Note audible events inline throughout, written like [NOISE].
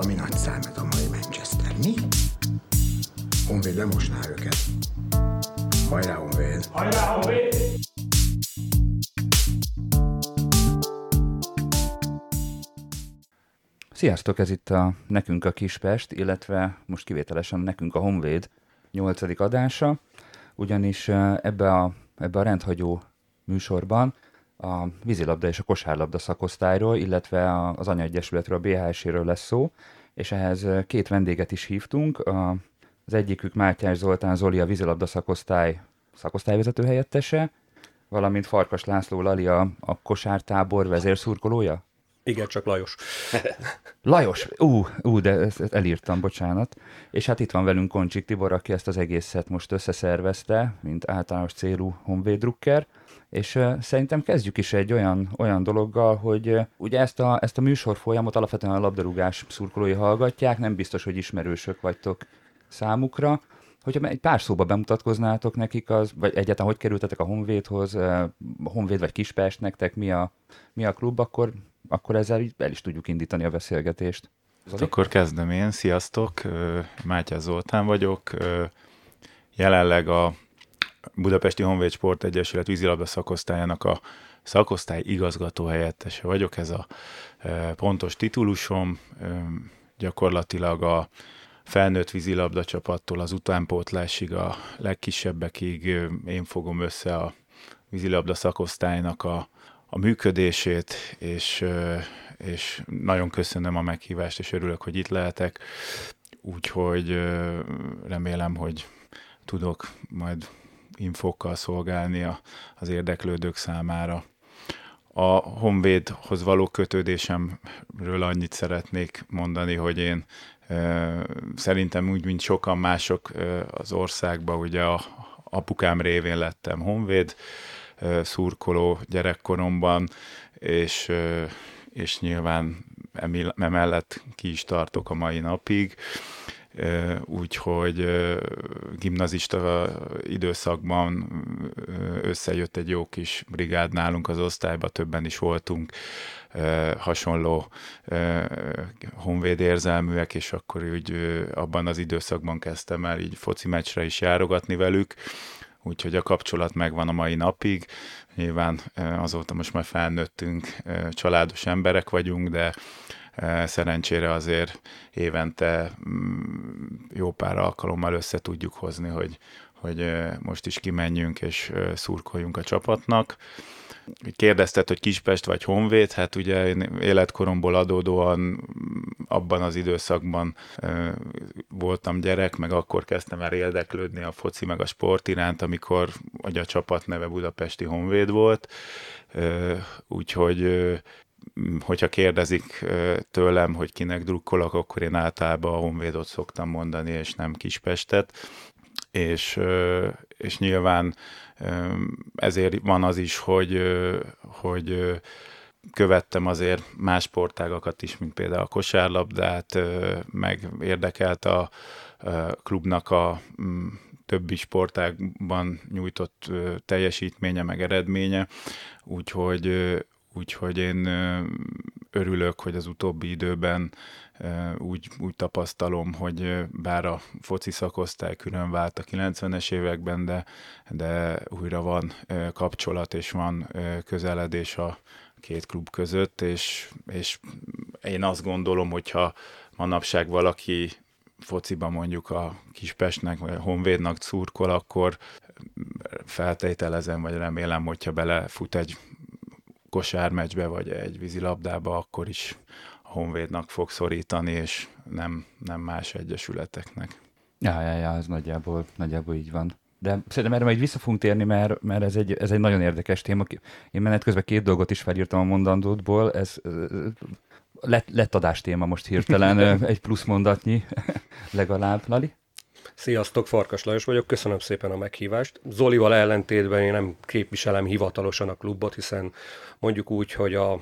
valami nagy számot a mai Manchester, mi? Honvéd lemosná őket. Hajrá, Honvéd! Hajrá, Honvéd! Sziasztok, ez itt a Nekünk a Kispest, illetve most kivételesen Nekünk a Honvéd nyolcadik adása, ugyanis ebbe a, ebbe a rendhagyó műsorban a vízilabda és a kosárlabda szakosztályról, illetve az anyaegyesületről, a BHS-ről lesz szó, és ehhez két vendéget is hívtunk. Az egyikük Mátyás Zoltán Zoli, a vízilabda szakosztály szakosztályvezető helyettese, valamint Farkas László Lali a, a kosártábor vezérszurkolója? Igen, csak Lajos. [LAUGHS] Lajos, ú, ú, de ezt elírtam, bocsánat. És hát itt van velünk Koncsik Tibor, aki ezt az egészet most összeszervezte, mint általános célú honvédrukker. És szerintem kezdjük is egy olyan, olyan dologgal, hogy ugye ezt a, ezt a műsor folyamot alapvetően a labdarúgás szurkolói hallgatják, nem biztos, hogy ismerősök vagytok számukra. Hogyha egy pár szóba bemutatkoznátok nekik, az, vagy egyáltalán hogy kerültetek a Honvédhoz, Honvéd vagy Kispest nektek, mi a, mi a klub, akkor, akkor ezzel el is tudjuk indítani a beszélgetést. Zoli? Akkor kezdem én. Sziasztok, Mátyás Zoltán vagyok. Jelenleg a Budapesti Honvéd Sport Egyesület vízilabda szakosztályának a szakosztály igazgató helyettese vagyok, ez a e, pontos titulusom, e, gyakorlatilag a felnőtt vízilabda csapattól az utánpótlásig, a legkisebbekig e, én fogom össze a vízilabda szakosztálynak a, a működését, és, és nagyon köszönöm a meghívást, és örülök, hogy itt lehetek. Úgyhogy remélem, hogy tudok majd infokkal szolgálni az érdeklődők számára. A Honvédhoz való kötődésemről annyit szeretnék mondani, hogy én szerintem úgy, mint sokan mások az országban, ugye a apukám révén lettem Honvéd szurkoló gyerekkoromban, és, és nyilván emellett ki is tartok a mai napig úgyhogy gimnazista időszakban összejött egy jó kis brigád nálunk az osztályba, többen is voltunk hasonló honvéd érzelműek, és akkor úgy abban az időszakban kezdtem el így foci meccsre is járogatni velük, úgyhogy a kapcsolat megvan a mai napig. Nyilván azóta most már felnőttünk, családos emberek vagyunk, de szerencsére azért évente mm, jó pár alkalommal össze tudjuk hozni, hogy, hogy most is kimenjünk és szurkoljunk a csapatnak. Kérdezted, hogy Kispest vagy Honvéd, hát ugye én életkoromból adódóan abban az időszakban voltam gyerek, meg akkor kezdtem el érdeklődni a foci meg a sport iránt, amikor ugye a csapat neve Budapesti Honvéd volt, úgyhogy hogyha kérdezik tőlem, hogy kinek drukkolok, akkor én általában a Honvédot szoktam mondani, és nem Kispestet. És, és nyilván ezért van az is, hogy, hogy követtem azért más sportágakat is, mint például a kosárlabdát, meg érdekelt a klubnak a többi sportágban nyújtott teljesítménye, meg eredménye, úgyhogy úgyhogy én örülök, hogy az utóbbi időben úgy, úgy tapasztalom, hogy bár a foci szakosztály külön vált a 90-es években, de, de újra van kapcsolat és van közeledés a két klub között, és, és én azt gondolom, hogyha manapság valaki fociban mondjuk a Kispestnek vagy a Honvédnak szurkol, akkor feltételezem, vagy remélem, hogyha belefut egy kosármeccsbe, vagy egy vízilabdába, akkor is a Honvédnak fog szorítani, és nem, nem más egyesületeknek. Ja, ja, ja, ez nagyjából, nagyjából így van. De szerintem erre majd vissza fogunk térni, mert, mert ez, egy, ez egy nagyon érdekes téma. Én menet közben két dolgot is felírtam a mondandódból. Ez lett, lett adás téma most hirtelen, [LAUGHS] egy plusz mondatnyi [LAUGHS] legalább. Lali? Sziasztok, Farkas Lajos vagyok, köszönöm szépen a meghívást. Zolival ellentétben én nem képviselem hivatalosan a klubot, hiszen mondjuk úgy, hogy a,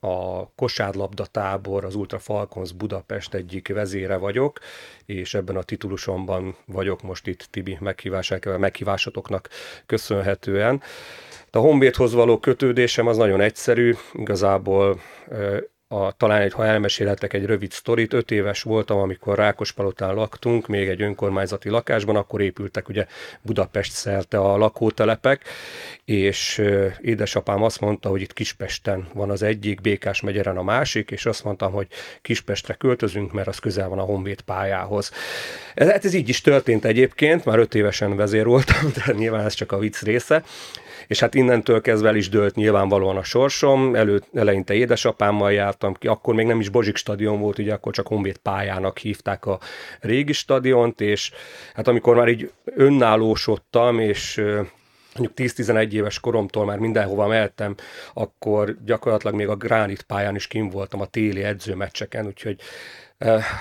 a kosárlabda tábor, az Ultra Falcons Budapest egyik vezére vagyok, és ebben a titulusomban vagyok most itt Tibi meghívásának, meghívásatoknak köszönhetően. A Honvédhoz való kötődésem az nagyon egyszerű, igazából a, talán egy, ha elmesélhetek egy rövid sztorit, öt éves voltam, amikor Rákospalotán laktunk, még egy önkormányzati lakásban, akkor épültek ugye Budapest szerte a lakótelepek, és édesapám azt mondta, hogy itt Kispesten van az egyik, Békás megyeren a másik, és azt mondtam, hogy Kispestre költözünk, mert az közel van a Honvéd pályához. Ez, hát ez így is történt egyébként, már öt évesen vezér voltam, de nyilván ez csak a vicc része és hát innentől kezdve el is dőlt nyilvánvalóan a sorsom, Elő, eleinte édesapámmal jártam ki, akkor még nem is Bozsik stadion volt, ugye akkor csak Honvéd pályának hívták a régi stadiont, és hát amikor már így önállósodtam, és mondjuk 10-11 éves koromtól már mindenhova mehettem, akkor gyakorlatilag még a Gránit pályán is kim voltam a téli edzőmeccseken, úgyhogy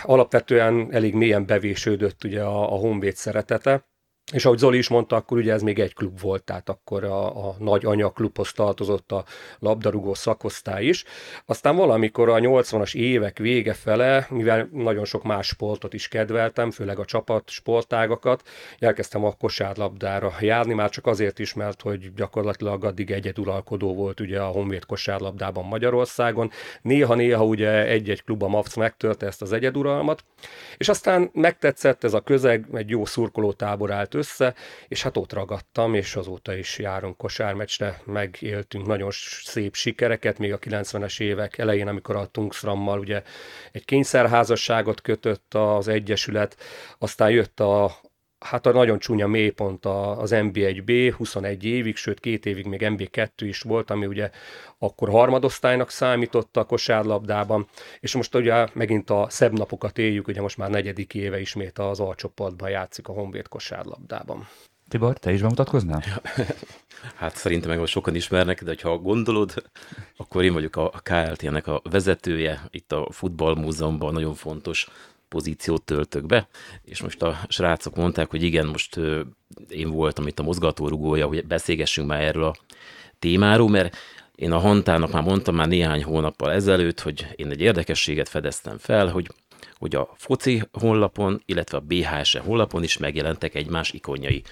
alapvetően elég mélyen bevésődött ugye a, a Honvéd szeretete. És ahogy Zoli is mondta, akkor ugye ez még egy klub volt, tehát akkor a, a nagy anyaklubhoz tartozott a labdarúgó szakosztály is. Aztán valamikor a 80-as évek vége fele, mivel nagyon sok más sportot is kedveltem, főleg a csapat sportágakat, elkezdtem a kosárlabdára járni, már csak azért is, mert hogy gyakorlatilag addig egyeduralkodó volt ugye a Honvéd kosárlabdában Magyarországon. Néha-néha ugye egy-egy klub a MAFC megtörte ezt az egyeduralmat, és aztán megtetszett ez a közeg, egy jó szurkolótábor állt össze, és hát ott ragadtam, és azóta is járunk kosármeccsre, megéltünk nagyon szép sikereket, még a 90-es évek elején, amikor a Tungsrammal ugye egy kényszerházasságot kötött az Egyesület, aztán jött a, hát a nagyon csúnya mélypont az MB1B, 21 évig, sőt két évig még MB2 is volt, ami ugye akkor harmadosztálynak számított a kosárlabdában, és most ugye megint a szebb napokat éljük, ugye most már negyedik éve ismét az alcsoportban játszik a Honvéd kosárlabdában. Tibor, te is bemutatkoznál? [LAUGHS] Hát szerintem meg most sokan ismernek, de ha gondolod, akkor én vagyok a KLT-nek a vezetője, itt a futballmúzeumban nagyon fontos pozíciót töltök be, és most a srácok mondták, hogy igen, most én voltam itt a mozgatórugója, hogy beszélgessünk már erről a témáról, mert én a Hantának már mondtam már néhány hónappal ezelőtt, hogy én egy érdekességet fedeztem fel, hogy hogy a foci honlapon, illetve a BHS honlapon is megjelentek egymás ikonjai.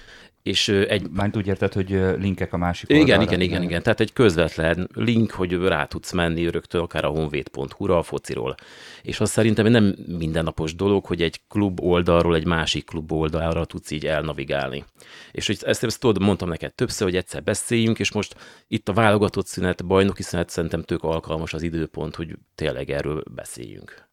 És egy... Már úgy érted, hogy linkek a másik oldalra. Igen, igen, igen, igen. Tehát egy közvetlen link, hogy rá tudsz menni rögtön akár a honvéd.hu-ra, a fociról. És azt szerintem nem mindennapos dolog, hogy egy klub oldalról egy másik klub oldalra tudsz így elnavigálni. És hogy ezt, ezt tudod, mondtam neked többször, hogy egyszer beszéljünk, és most itt a válogatott szünet, bajnoki szünet szerintem tök alkalmas az időpont, hogy tényleg erről beszéljünk.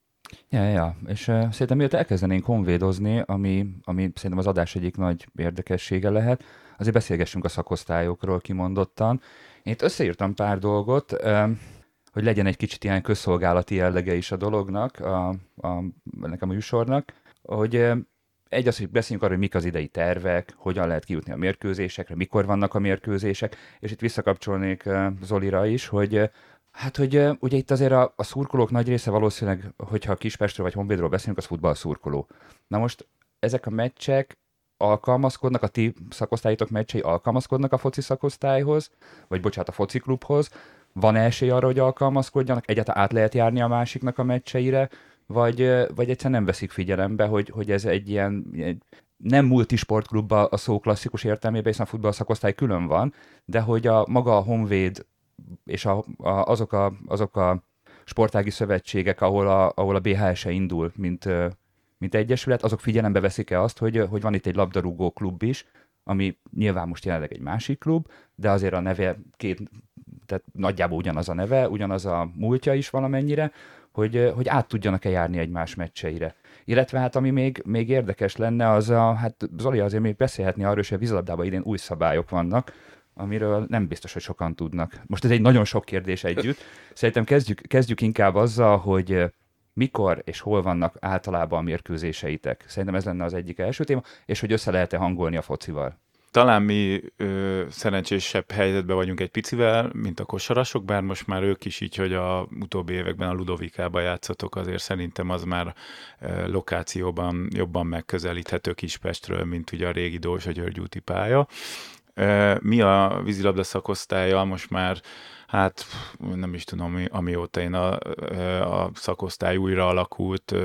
Ja, ja, és uh, szerintem miért elkezdenénk honvédozni, ami, ami szerintem az adás egyik nagy érdekessége lehet, azért beszélgessünk a szakosztályokról kimondottan. Én itt összeírtam pár dolgot, uh, hogy legyen egy kicsit ilyen közszolgálati jellege is a dolognak, a, a, ennek a műsornak, hogy uh, egy az, hogy beszéljünk arról, hogy mik az idei tervek, hogyan lehet kijutni a mérkőzésekre, mikor vannak a mérkőzések, és itt visszakapcsolnék Zolira is, hogy Hát, hogy ugye itt azért a, a szurkolók nagy része valószínűleg, hogyha Kispestről vagy Honvédról beszélünk, az futball szurkoló. Na most ezek a meccsek alkalmazkodnak, a ti szakosztályok meccsei alkalmazkodnak a foci szakosztályhoz, vagy bocsánat, a foci klubhoz, van esély arra, hogy alkalmazkodjanak, egyáltalán át lehet járni a másiknak a meccseire, vagy, vagy egyszerűen nem veszik figyelembe, hogy, hogy ez egy ilyen, egy, nem multisportklub a szó klasszikus értelmében, hiszen a futball szakosztály külön van, de hogy a maga a Honvéd és a, a, azok, a, azok a sportági szövetségek, ahol a, ahol a BHS-e indul, mint, mint egyesület, azok figyelembe veszik-e azt, hogy, hogy van itt egy labdarúgó klub is, ami nyilván most jelenleg egy másik klub, de azért a neve két, tehát nagyjából ugyanaz a neve, ugyanaz a múltja is valamennyire, hogy, hogy át tudjanak-e járni egymás meccseire. Illetve hát ami még, még érdekes lenne, az a, hát Zoli azért még beszélhetni arról, hogy a vízilabdában idén új szabályok vannak, amiről nem biztos, hogy sokan tudnak. Most ez egy nagyon sok kérdés együtt. Szerintem kezdjük, kezdjük inkább azzal, hogy mikor és hol vannak általában a mérkőzéseitek. Szerintem ez lenne az egyik első téma, és hogy össze lehet-e hangolni a focival. Talán mi ö, szerencsésebb helyzetben vagyunk egy picivel, mint a kosarasok, bár most már ők is így, hogy a utóbbi években a Ludovikába játszatok, azért szerintem az már ö, lokációban jobban megközelíthető Kispestről, mint ugye a régi Dózsa György úti pálya. Mi a vízilabda szakosztálya most már, hát nem is tudom, amióta én a, a szakosztály újra alakult,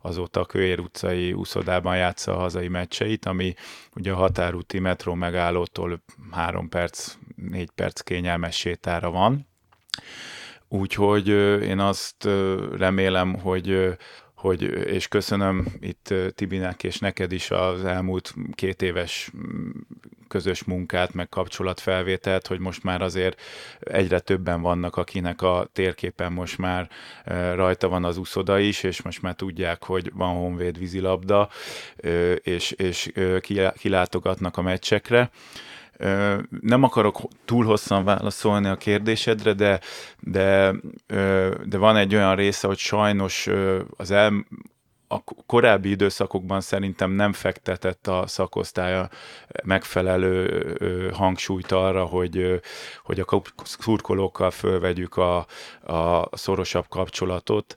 azóta a Kőér utcai úszodában játsza a hazai meccseit, ami ugye a határúti metró megállótól három perc, négy perc kényelmes sétára van. Úgyhogy én azt remélem, hogy hogy, és köszönöm itt Tibinek és neked is az elmúlt két éves közös munkát, meg kapcsolatfelvételt, hogy most már azért egyre többen vannak, akinek a térképen most már rajta van az úszoda is, és most már tudják, hogy van Honvéd vízilabda, és, és kilátogatnak a meccsekre. Nem akarok túl hosszan válaszolni a kérdésedre, de, de, de van egy olyan része, hogy sajnos az el, a korábbi időszakokban szerintem nem fektetett a szakosztálya megfelelő hangsúlyt arra, hogy, hogy a szurkolókkal fölvegyük a, a szorosabb kapcsolatot.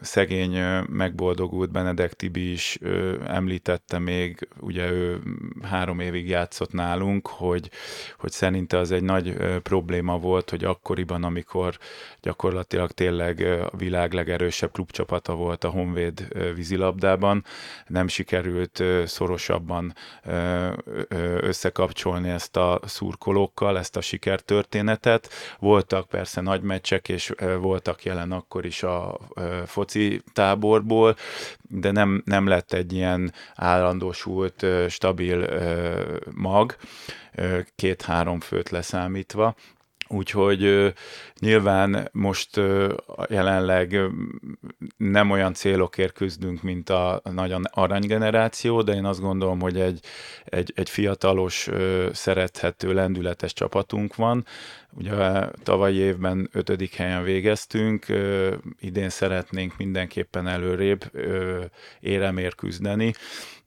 Szegény megboldogult Benedek Tibi is említette még, ugye ő három évig játszott nálunk, hogy, hogy szerinte az egy nagy probléma volt, hogy akkoriban, amikor gyakorlatilag tényleg a világ legerősebb klubcsapata volt a Honvéd vízilabdában, nem sikerült szorosabban összekapcsolni ezt a szurkolókkal, ezt a sikertörténetet. Voltak persze nagy meccsek, és voltak jelen akkor is a foci táborból, de nem, nem lett egy ilyen állandósult, stabil mag, két-három főt leszámítva. Úgyhogy nyilván most jelenleg nem olyan célokért küzdünk, mint a nagy aranygeneráció, de én azt gondolom, hogy egy, egy, egy fiatalos, szerethető, lendületes csapatunk van. Ugye tavalyi évben ötödik helyen végeztünk, idén szeretnénk mindenképpen előrébb éremért küzdeni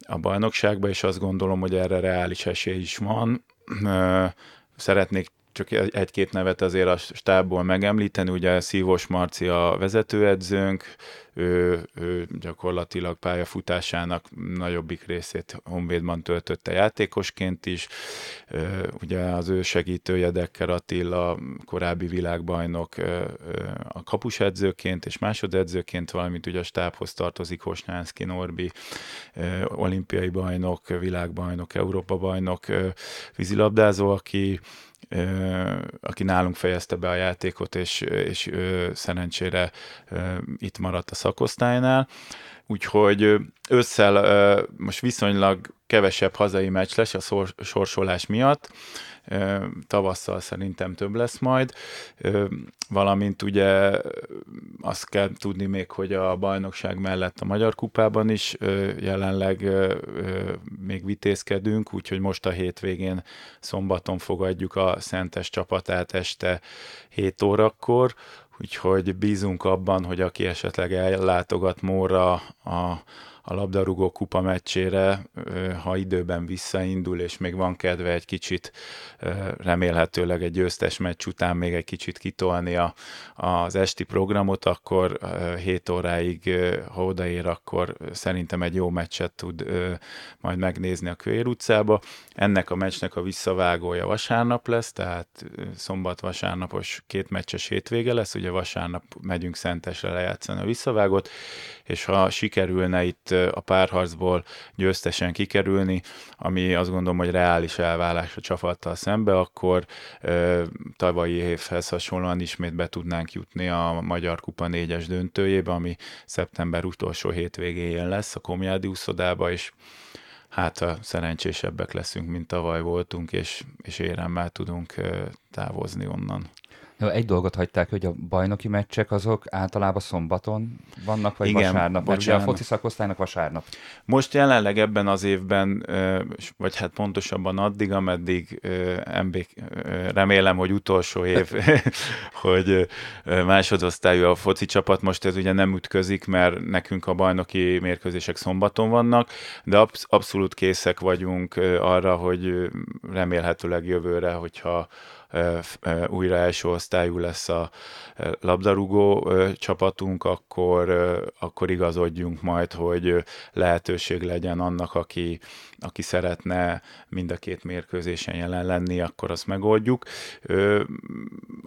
a bajnokságba, és azt gondolom, hogy erre reális esély is van. Szeretnék csak egy-két nevet azért a stábból megemlíteni, ugye Szívos Marci a vezetőedzőnk, ő, ő gyakorlatilag pályafutásának nagyobbik részét Honvédban töltötte játékosként is, ugye az ő segítője Dekker Attila, korábbi világbajnok a kapusedzőként és másodedzőként, valamint ugye a stábhoz tartozik Hosnyánszki Norbi, olimpiai bajnok, világbajnok, Európa bajnok vízilabdázó, aki aki nálunk fejezte be a játékot, és, és szerencsére itt maradt a szakosztálynál. Úgyhogy ősszel most viszonylag kevesebb hazai meccs lesz a sorsolás miatt, tavasszal szerintem több lesz majd, valamint ugye azt kell tudni még, hogy a bajnokság mellett a Magyar Kupában is jelenleg még vitézkedünk, úgyhogy most a hétvégén szombaton fogadjuk a Szentes csapatát este 7 órakor, úgyhogy bízunk abban, hogy aki esetleg ellátogat Móra a a labdarúgó kupa meccsére, ha időben visszaindul, és még van kedve egy kicsit remélhetőleg egy győztes meccs után még egy kicsit kitolni a, az esti programot, akkor 7 óráig, ha odaér, akkor szerintem egy jó meccset tud majd megnézni a Kőér utcába. Ennek a meccsnek a visszavágója vasárnap lesz, tehát szombat-vasárnapos két meccses hétvége lesz, ugye vasárnap megyünk Szentesre lejátszani a visszavágót, és ha sikerülne itt a párharcból győztesen kikerülni, ami azt gondolom, hogy reális elválás a csapattal szembe, akkor tavalyi évhez hasonlóan ismét be tudnánk jutni a Magyar Kupa négyes döntőjébe, ami szeptember utolsó hétvégéjén lesz a Komjádi úszodába, és hát a szerencsésebbek leszünk, mint tavaly voltunk, és, és éremmel tudunk távozni onnan. Egy dolgot hagyták, hogy a bajnoki meccsek azok általában szombaton vannak, vagy Igen, vasárnap? Ugye a foci szakosztálynak vasárnap. Most jelenleg ebben az évben, vagy hát pontosabban addig, ameddig MB, remélem, hogy utolsó év, [LAUGHS] hogy másodosztályú a foci csapat, most ez ugye nem ütközik, mert nekünk a bajnoki mérkőzések szombaton vannak, de abszolút készek vagyunk arra, hogy remélhetőleg jövőre, hogyha újra első osztályú lesz a labdarúgó csapatunk, akkor, akkor igazodjunk majd, hogy lehetőség legyen annak, aki, aki szeretne mind a két mérkőzésen jelen lenni, akkor azt megoldjuk.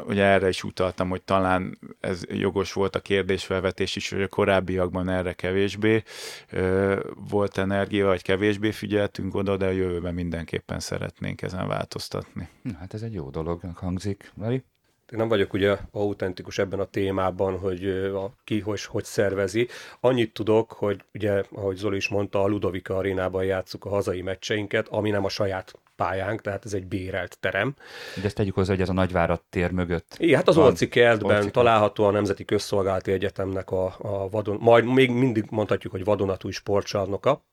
Ugye erre is utaltam, hogy talán ez jogos volt a kérdésfelvetés is, hogy a korábbiakban erre kevésbé volt energia, vagy kevésbé figyeltünk oda, de a jövőben mindenképpen szeretnénk ezen változtatni. Hát ez egy jó dolognak hangzik, Lali. Én nem vagyok ugye autentikus ebben a témában, hogy a, ki hogy, hogy szervezi. Annyit tudok, hogy ugye, ahogy Zoli is mondta, a Ludovika arénában játszuk a hazai meccseinket, ami nem a saját pályánk, tehát ez egy bérelt terem. De ezt tegyük hozzá, hogy ez a Nagyvárat tér mögött. Igen, hát az Olci kertben Olci található a Nemzeti Közszolgálati Egyetemnek a, a vadon, majd még mindig mondhatjuk, hogy vadonatúj sportcsarnoka.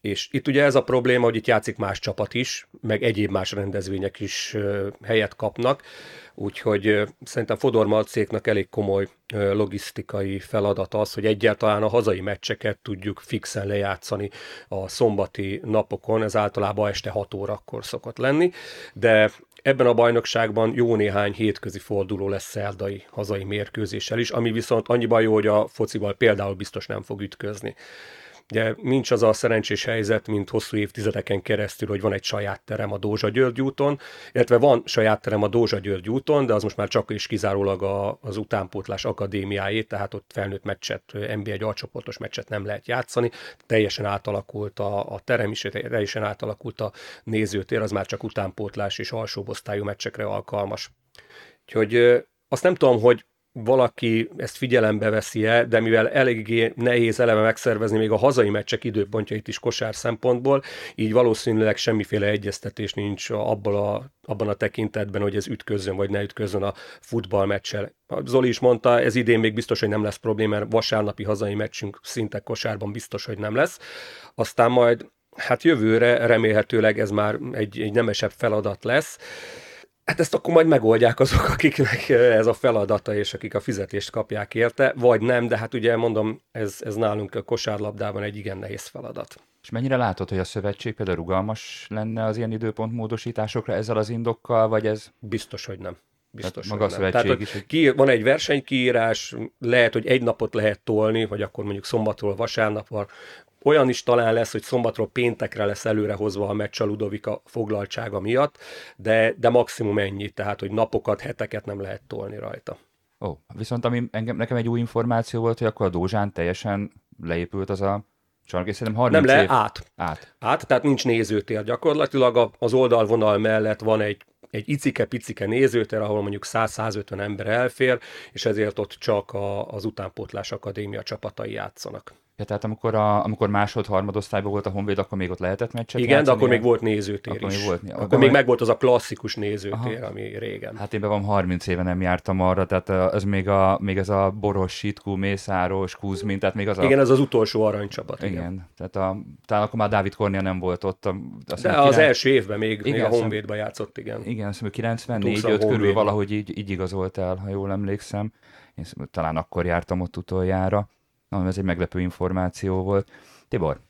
És itt ugye ez a probléma, hogy itt játszik más csapat is, meg egyéb más rendezvények is helyet kapnak, úgyhogy szerintem Fodor Marcéknak elég komoly logisztikai feladat az, hogy egyáltalán a hazai meccseket tudjuk fixen lejátszani a szombati napokon, ez általában este 6 órakor szokott lenni, de ebben a bajnokságban jó néhány hétközi forduló lesz szerdai hazai mérkőzéssel is, ami viszont annyiban jó, hogy a focival például biztos nem fog ütközni. Ugye nincs az a szerencsés helyzet, mint hosszú évtizedeken keresztül, hogy van egy saját terem a Dózsa György úton, illetve van saját terem a Dózsa György úton, de az most már csak és kizárólag a, az utánpótlás akadémiájé, tehát ott felnőtt meccset, NBA egy alcsoportos meccset nem lehet játszani. Teljesen átalakult a, a terem is, teljesen átalakult a nézőtér, az már csak utánpótlás és alsóbosztályú meccsekre alkalmas. Úgyhogy azt nem tudom, hogy valaki ezt figyelembe veszi-e, de mivel eléggé nehéz eleve megszervezni még a hazai meccsek időpontjait is kosár szempontból, így valószínűleg semmiféle egyeztetés nincs abban a, abban a tekintetben, hogy ez ütközzön vagy ne ütközzön a futballmeccsel. Zoli is mondta, ez idén még biztos, hogy nem lesz probléma, mert vasárnapi hazai meccsünk szinte kosárban biztos, hogy nem lesz. Aztán majd hát jövőre remélhetőleg ez már egy, egy nemesebb feladat lesz Hát ezt akkor majd megoldják azok, akiknek ez a feladata, és akik a fizetést kapják érte, vagy nem, de hát ugye mondom, ez, ez nálunk a kosárlabdában egy igen nehéz feladat. És mennyire látod, hogy a szövetség például rugalmas lenne az ilyen időpont módosításokra ezzel az indokkal, vagy ez? Biztos, hogy nem. Biztos, maga a szövetség Tehát, is. Hogy... Ki, van egy versenykiírás, lehet, hogy egy napot lehet tolni, vagy akkor mondjuk szombatról vasárnapra olyan is talán lesz, hogy szombatról péntekre lesz előrehozva a meccs a Ludovika foglaltsága miatt, de, de maximum ennyi, tehát hogy napokat, heteket nem lehet tolni rajta. Ó, viszont ami engem, nekem egy új információ volt, hogy akkor a Dózsán teljesen leépült az a csarnok, és szerintem 30 Nem le, év... át. át. Át, tehát nincs nézőtér. Gyakorlatilag az oldalvonal mellett van egy egy icike-picike nézőtér, ahol mondjuk 100-150 ember elfér, és ezért ott csak a, az utánpótlás akadémia csapatai játszanak. Ja, tehát amikor, a, amikor másod, harmadosztályban volt a Honvéd, akkor még ott lehetett meccset Igen, játszani, de akkor még volt nézőtér akkor is. Még volt, akkor, akkor még meg volt az a klasszikus nézőtér, Aha. ami régen. Hát én be van 30 éve nem jártam arra, tehát ez még, a, még ez a Boros, Sitkú, Mészáros, Kuzmin, tehát még az a... Igen, ez az utolsó aranycsapat. Igen, igen. tehát a, talán akkor már Dávid Kornia nem volt ott. A, azt de az király... első évben még, igen, még a Honvédban játszott, igen. Igen, azt 94-5 körül valahogy így, így igazolt el, ha jól emlékszem. Én talán akkor jártam ott utoljára. Na, ez egy meglepő információ volt. Tibor,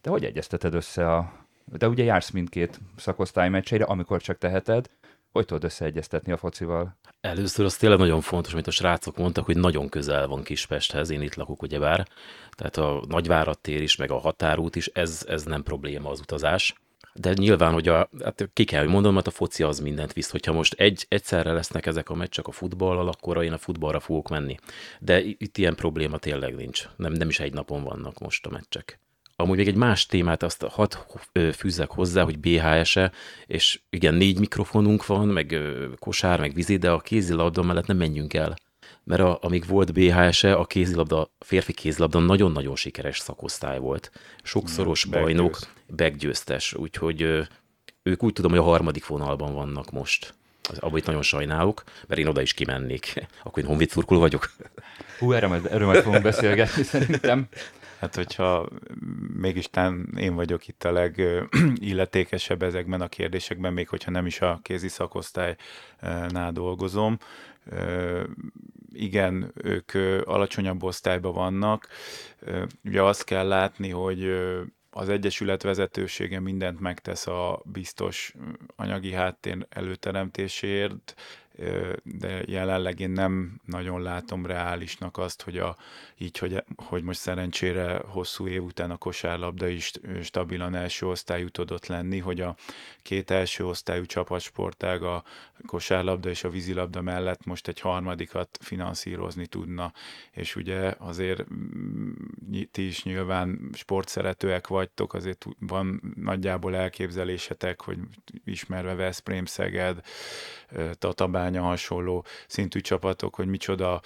te hogy egyezteted össze a... De ugye jársz mindkét szakosztály meccseire, amikor csak teheted. Hogy tudod összeegyeztetni a focival? Először az tényleg nagyon fontos, amit a srácok mondtak, hogy nagyon közel van Kispesthez, én itt lakok ugyebár, tehát a Nagyvárad is, meg a határút is, ez, ez nem probléma az utazás. De nyilván, hogy a, hát ki kell, hogy mondom, mert a foci az mindent visz. Hogyha most egy, egyszerre lesznek ezek a meccsek a futballal, akkor én a futballra fogok menni. De itt ilyen probléma tényleg nincs. Nem, nem is egy napon vannak most a meccsek. Amúgy még egy más témát azt hat fűzzek hozzá, hogy BHS-e, és igen, négy mikrofonunk van, meg kosár, meg vízi, de a kézilabda mellett nem menjünk el mert a, amíg volt BHS-e, a kézilabda, férfi kézilabda nagyon-nagyon sikeres szakosztály volt. Sokszoros ja, bajnok, beggyőztes, úgyhogy ők úgy tudom, hogy a harmadik vonalban vannak most. Abban itt nagyon sajnálok, mert én oda is kimennék. [LAUGHS] Akkor én honvéd szurkoló vagyok. [LAUGHS] Hú, erről majd, erről majd fogunk beszélgetni [LAUGHS] szerintem. Hát, hogyha mégis tán én vagyok itt a legilletékesebb [CLEARS THROAT] ezekben a kérdésekben, még hogyha nem is a kézi szakosztálynál dolgozom, igen, ők alacsonyabb osztályban vannak. Ugye azt kell látni, hogy az Egyesület vezetősége mindent megtesz a biztos anyagi háttér előteremtéséért, de jelenleg én nem nagyon látom reálisnak azt, hogy a, így, hogy, hogy most szerencsére hosszú év után a kosárlabda is stabilan első osztályú tudott lenni, hogy a két első osztályú csapatsportág a kosárlabda és a vízilabda mellett most egy harmadikat finanszírozni tudna, és ugye azért mm, ti is nyilván sportszeretőek vagytok, azért van nagyjából elképzelésetek, hogy ismerve Veszprém, Szeged, Tatabán, Bánya hasonló szintű csapatok, hogy micsoda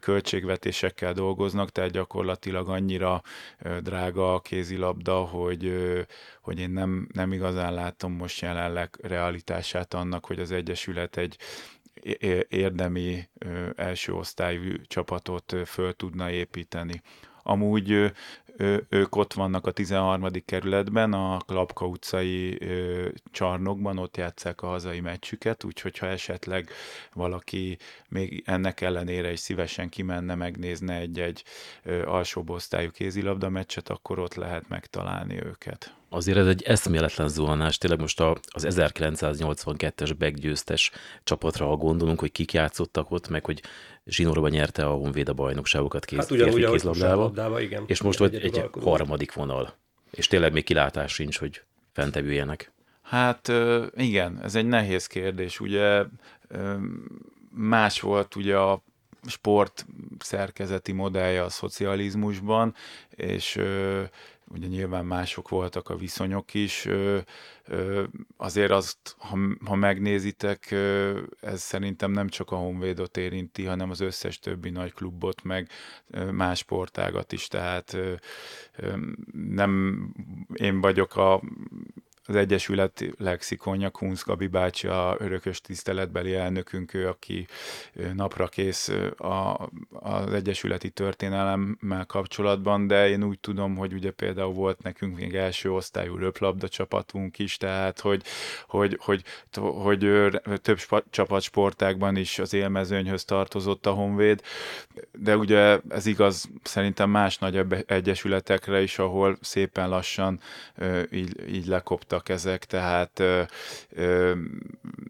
költségvetésekkel dolgoznak, tehát gyakorlatilag annyira drága a kézilabda, hogy, hogy én nem, nem igazán látom most jelenleg realitását annak, hogy az Egyesület egy érdemi első osztályú csapatot föl tudna építeni. Amúgy ők ott vannak a 13. kerületben, a Klapka utcai csarnokban, ott játszák a hazai meccsüket, úgyhogy ha esetleg valaki még ennek ellenére is szívesen kimenne, megnézne egy-egy alsóbb osztályú kézilabda meccset, akkor ott lehet megtalálni őket azért ez egy eszméletlen zuhanás. Tényleg most a, az 1982-es beggyőztes csapatra, ha gondolunk, hogy kik játszottak ott, meg hogy zsinórban nyerte a Honvéd a bajnokságokat kéz, hát ugyanúgy, kézlabdával, igen. És most vagy egy, egy harmadik vonal. És tényleg még kilátás sincs, hogy fentebb üljenek. Hát igen, ez egy nehéz kérdés. Ugye más volt ugye a sport szerkezeti modellje a szocializmusban, és ugye nyilván mások voltak a viszonyok is. Azért azt, ha, ha megnézitek, ez szerintem nem csak a Honvédot érinti, hanem az összes többi nagy klubot, meg más sportágat is, tehát nem én vagyok a az Egyesület lexikonja, Kunsz Gabi bácsi, a örökös tiszteletbeli elnökünk, ő, aki napra kész a, az Egyesületi történelemmel kapcsolatban, de én úgy tudom, hogy ugye például volt nekünk még első osztályú röplabda csapatunk is, tehát hogy, hogy, hogy, hogy, hogy több csapat sportákban is az élmezőnyhöz tartozott a Honvéd, de ugye ez igaz szerintem más nagyobb egyesületekre is, ahol szépen lassan így, így lekoptak voltak ezek, tehát ö, ö,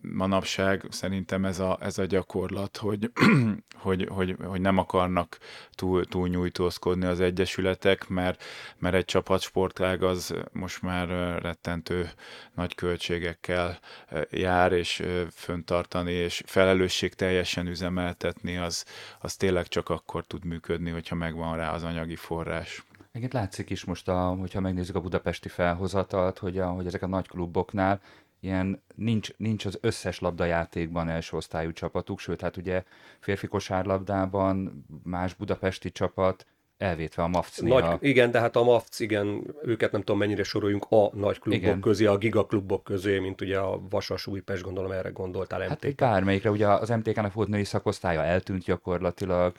manapság szerintem ez a, ez a gyakorlat, hogy, [CLEARS THROAT] hogy, hogy, hogy nem akarnak túl, túl nyújtózkodni az egyesületek, mert, mert egy csapatsportág az most már rettentő nagy költségekkel jár, és föntartani, és felelősség teljesen üzemeltetni, az, az tényleg csak akkor tud működni, hogyha megvan rá az anyagi forrás. Egyébként látszik is most, a, hogyha megnézzük a budapesti felhozatalt, hogy, a, hogy ezek a nagy kluboknál ilyen nincs, nincs az összes labdajátékban első osztályú csapatuk, sőt, hát ugye férfi kosárlabdában más budapesti csapat, elvétve a MAFC nagy, Igen, de hát a MAFC, igen, őket nem tudom mennyire soroljunk a nagy klubok igen. közé, a gigaklubok közé, mint ugye a Vasas Újpest, gondolom erre gondoltál MTK. Hát bármelyikre, ugye az MTK-nak volt női szakosztálya, eltűnt gyakorlatilag,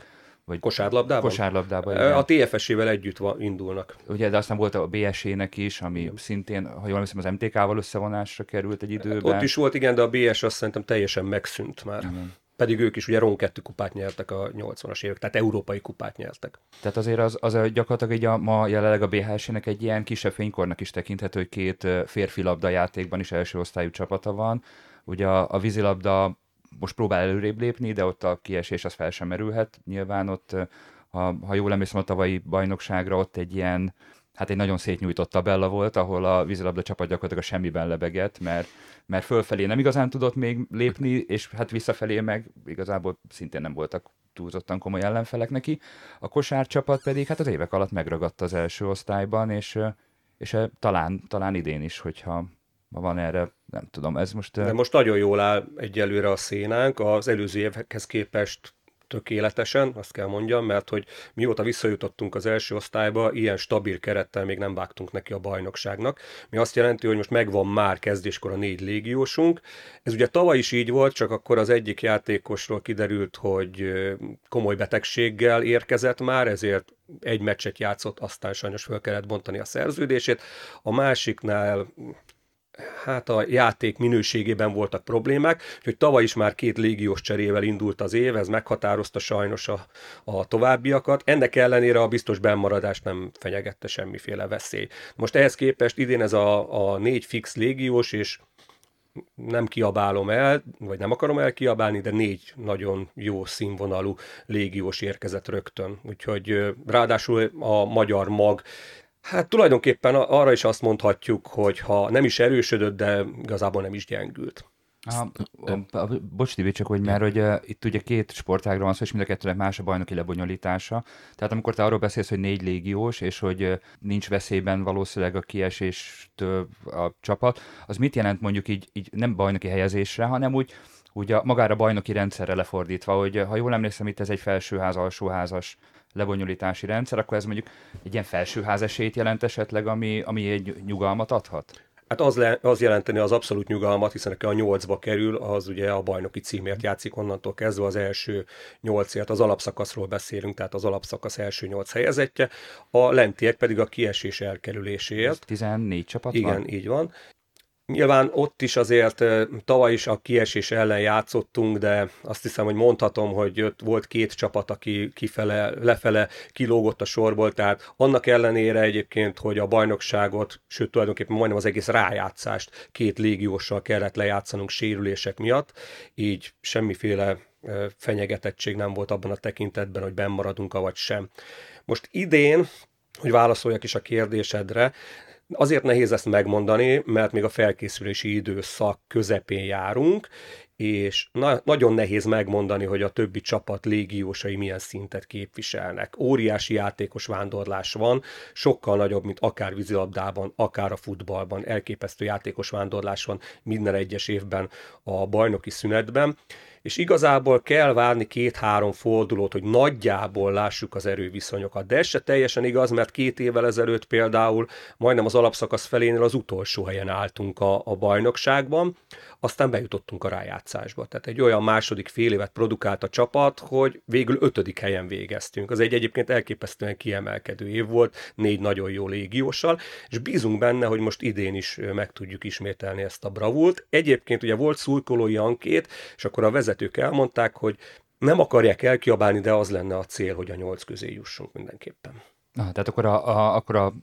vagy kosárlabdában? Kosárlabdában, igen. A TFS-ével együtt van, indulnak. Ugye, de aztán volt a BS-ének is, ami igen. szintén, ha jól hiszem, az MTK-val összevonásra került egy időben. Hát ott is volt, igen, de a BS azt szerintem teljesen megszűnt már. Igen. Pedig ők is ugye RON 2 kupát nyertek a 80-as évek, tehát európai kupát nyertek. Tehát azért az, az gyakorlatilag így a, ma jelenleg a BHS-nek egy ilyen kisebb fénykornak is tekinthető, hogy két férfi labda játékban is első osztályú csapata van. Ugye a, a vízilabda most próbál előrébb lépni, de ott a kiesés az fel sem merülhet. Nyilván ott, ha, ha jól emlékszem a tavalyi bajnokságra, ott egy ilyen, hát egy nagyon szétnyújtott tabella volt, ahol a vízilabda csapat gyakorlatilag a semmiben lebegett, mert, mert fölfelé nem igazán tudott még lépni, és hát visszafelé meg igazából szintén nem voltak túlzottan komoly ellenfelek neki. A kosárcsapat pedig hát az évek alatt megragadta az első osztályban, és, és talán, talán idén is, hogyha van erre, nem tudom, ez most... De most nagyon jól áll egyelőre a szénánk, az előző évekhez képest tökéletesen, azt kell mondjam, mert hogy mióta visszajutottunk az első osztályba, ilyen stabil kerettel még nem vágtunk neki a bajnokságnak. Mi azt jelenti, hogy most megvan már kezdéskor a négy légiósunk. Ez ugye tavaly is így volt, csak akkor az egyik játékosról kiderült, hogy komoly betegséggel érkezett már, ezért egy meccset játszott, aztán sajnos fel kellett bontani a szerződését. A másiknál hát a játék minőségében voltak problémák, hogy tavaly is már két légiós cserével indult az év, ez meghatározta sajnos a, a továbbiakat. Ennek ellenére a biztos bennmaradást nem fenyegette semmiféle veszély. Most ehhez képest idén ez a, a négy fix légiós, és nem kiabálom el, vagy nem akarom elkiabálni, de négy nagyon jó színvonalú légiós érkezett rögtön. Úgyhogy ráadásul a magyar mag Hát tulajdonképpen arra is azt mondhatjuk, hogy ha nem is erősödött, de igazából nem is gyengült. A, a, a, bocs, Tibi, csak hogy mert hogy uh, itt ugye két sportágról van szó, és mind a kettőnek más a bajnoki lebonyolítása. Tehát amikor te arról beszélsz, hogy négy légiós, és hogy uh, nincs veszélyben valószínűleg a kiesést uh, a csapat, az mit jelent mondjuk így, így nem bajnoki helyezésre, hanem úgy ugye magára bajnoki rendszerre lefordítva, hogy ha jól emlékszem, itt ez egy felsőház, alsóházas lebonyolítási rendszer, akkor ez mondjuk egy ilyen felsőház esélyt jelent esetleg, ami, ami egy nyugalmat adhat? Hát az, le, az jelenteni az abszolút nyugalmat, hiszen aki a nyolcba kerül, az ugye a bajnoki címért játszik onnantól kezdve az első nyolcért, az alapszakaszról beszélünk, tehát az alapszakasz első nyolc helyezettje, a lentiek pedig a kiesés elkerüléséért. 14 csapat Igen, van? így van. Nyilván ott is azért tavaly is a kiesés ellen játszottunk, de azt hiszem, hogy mondhatom, hogy volt két csapat, aki kifele, lefele kilógott a sorból, tehát annak ellenére egyébként, hogy a bajnokságot, sőt tulajdonképpen majdnem az egész rájátszást két légióssal kellett lejátszanunk sérülések miatt, így semmiféle fenyegetettség nem volt abban a tekintetben, hogy benn maradunk, vagy sem. Most idén, hogy válaszoljak is a kérdésedre, Azért nehéz ezt megmondani, mert még a felkészülési időszak közepén járunk, és na- nagyon nehéz megmondani, hogy a többi csapat légiósai milyen szintet képviselnek. Óriási játékos vándorlás van, sokkal nagyobb, mint akár vízilabdában, akár a futballban. Elképesztő játékos vándorlás van minden egyes évben a bajnoki szünetben és igazából kell várni két-három fordulót, hogy nagyjából lássuk az erőviszonyokat. De ez se teljesen igaz, mert két évvel ezelőtt például majdnem az alapszakasz felénél az utolsó helyen álltunk a, a bajnokságban, aztán bejutottunk a rájátszásba. Tehát egy olyan második fél évet produkált a csapat, hogy végül ötödik helyen végeztünk. Az egy egyébként elképesztően kiemelkedő év volt, négy nagyon jó légióssal, és bízunk benne, hogy most idén is meg tudjuk ismételni ezt a bravult. Egyébként ugye volt szurkolói ankét, és akkor a vezetők elmondták, hogy nem akarják elkiabálni, de az lenne a cél, hogy a nyolc közé jussunk mindenképpen. Ah, tehát akkor a, a, akkor a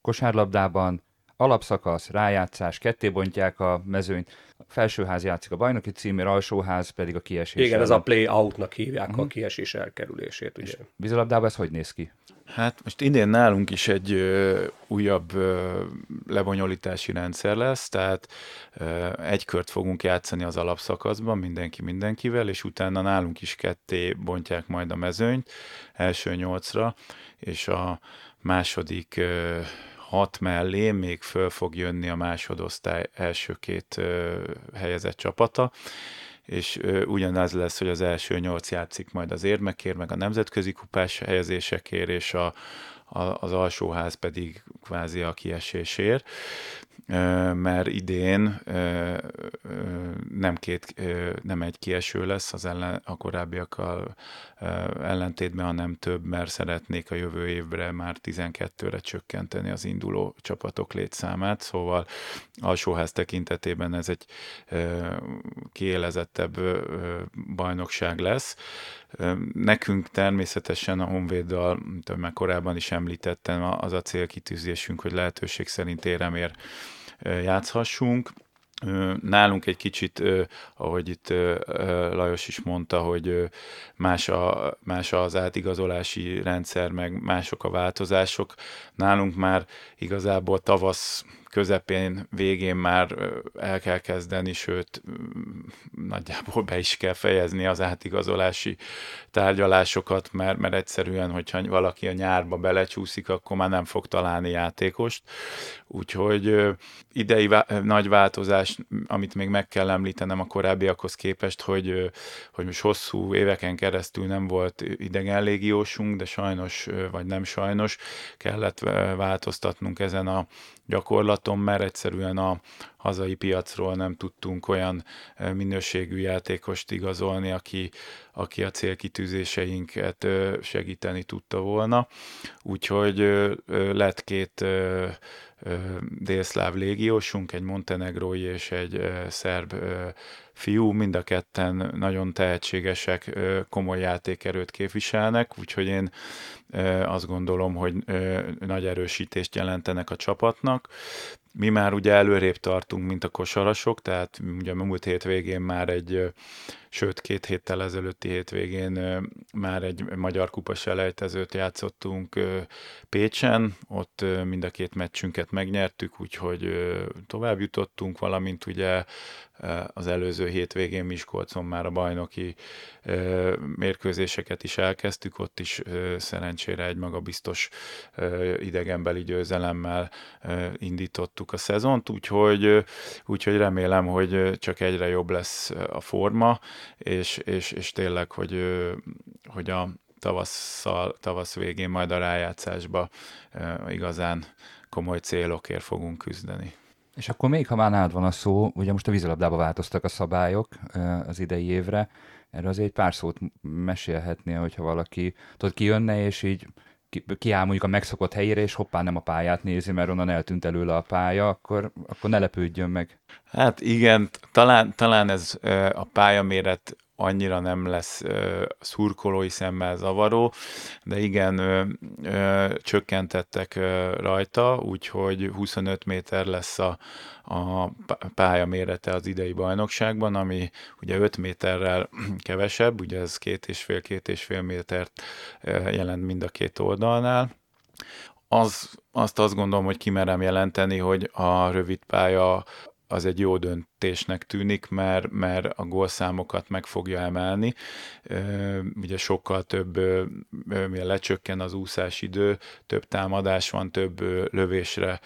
kosárlabdában alapszakasz, rájátszás, ketté bontják a mezőnyt, felsőház játszik a bajnoki címért, alsóház pedig a kiesés. Igen, ez a play-outnak hívják uh-huh. a kiesés elkerülését. Ugye? És vízilabdában ez hogy néz ki? Hát most idén nálunk is egy ö, újabb ö, lebonyolítási rendszer lesz, tehát ö, egy kört fogunk játszani az alapszakaszban, mindenki mindenkivel, és utána nálunk is ketté bontják majd a mezőnyt, első nyolcra, és a második ö, hat mellé még föl fog jönni a másodosztály első két ö, helyezett csapata, és ö, ugyanaz lesz, hogy az első nyolc játszik majd az érmekért, meg a nemzetközi kupás helyezésekért, és a, a, az alsóház pedig kvázi a kiesésért mert idén nem, két, nem egy kieső lesz az ellen, a korábbiakkal ellentétben, hanem több, mert szeretnék a jövő évre már 12-re csökkenteni az induló csapatok létszámát, szóval alsóház tekintetében ez egy kiélezettebb bajnokság lesz. Nekünk természetesen a Honvéddal, mint már korábban is említettem, az a célkitűzésünk, hogy lehetőség szerint éremér játszhassunk. Nálunk egy kicsit, ahogy itt Lajos is mondta, hogy más, a, más az átigazolási rendszer, meg mások a változások. Nálunk már igazából tavasz közepén, végén már el kell kezdeni, sőt, nagyjából be is kell fejezni az átigazolási tárgyalásokat, mert, mert egyszerűen, hogyha valaki a nyárba belecsúszik, akkor már nem fog találni játékost. Úgyhogy idei vá- nagy változás, amit még meg kell említenem a korábbiakhoz képest, hogy, hogy most hosszú éveken keresztül nem volt idegen légiósunk, de sajnos, vagy nem sajnos, kellett változtatnunk ezen a gyakorlaton, mert egyszerűen a hazai piacról nem tudtunk olyan minőségű játékost igazolni, aki, aki a célkitűzéseinket segíteni tudta volna. Úgyhogy lett két délszláv légiósunk, egy montenegrói és egy szerb fiú, mind a ketten nagyon tehetségesek, komoly játékerőt képviselnek, úgyhogy én azt gondolom, hogy nagy erősítést jelentenek a csapatnak. Mi már ugye előrébb tartunk, mint a kosarasok, tehát ugye múlt hétvégén már egy, sőt két héttel ezelőtti hétvégén már egy magyar kupa selejtezőt játszottunk Pécsen, ott mind a két meccsünket megnyertük, úgyhogy tovább jutottunk, valamint ugye az előző hétvégén Miskolcon már a bajnoki mérkőzéseket is elkezdtük, ott is szerencsére egy magabiztos idegenbeli győzelemmel indítottuk a szezont, úgyhogy, úgyhogy remélem, hogy csak egyre jobb lesz a forma, és, és, és tényleg, hogy, hogy a tavasszal, tavasz végén majd a rájátszásba igazán komoly célokért fogunk küzdeni. És akkor még, ha már nálad van a szó, ugye most a vízilabdába változtak a szabályok az idei évre, erre azért egy pár szót mesélhetnél, hogyha valaki tudod, kijönne, és így kiáll mondjuk a megszokott helyére, és hoppá nem a pályát nézi, mert onnan eltűnt előle a pálya, akkor, akkor ne lepődjön meg. Hát igen, talán, talán ez a pályaméret annyira nem lesz ö, szurkolói szemmel zavaró, de igen, csökkentettek rajta, úgyhogy 25 méter lesz a, a pálya mérete az idei bajnokságban, ami ugye 5 méterrel [CLEARS THROAT] kevesebb, ugye ez két és fél, két és fél métert jelent mind a két oldalnál. Az, azt azt gondolom, hogy kimerem jelenteni, hogy a rövid pálya az egy jó döntésnek tűnik, mert, mert a gólszámokat meg fogja emelni. Ugye sokkal több, mivel lecsökken az úszás idő, több támadás van, több lövésre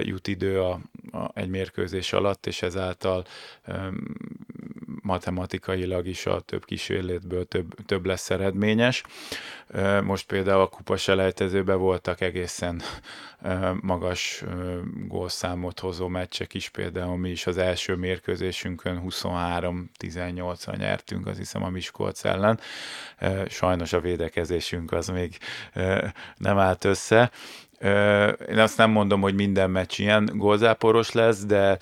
jut idő a, a, egy mérkőzés alatt, és ezáltal matematikailag is a több kísérletből több, több lesz eredményes. Most például a kupaselejtezőben voltak egészen magas gólszámot hozó meccsek is, például mi is az első mérkőzésünkön 23-18-ra nyertünk, az hiszem a Miskolc ellen. Sajnos a védekezésünk az még nem állt össze. Én azt nem mondom, hogy minden meccs ilyen gólzáporos lesz, de,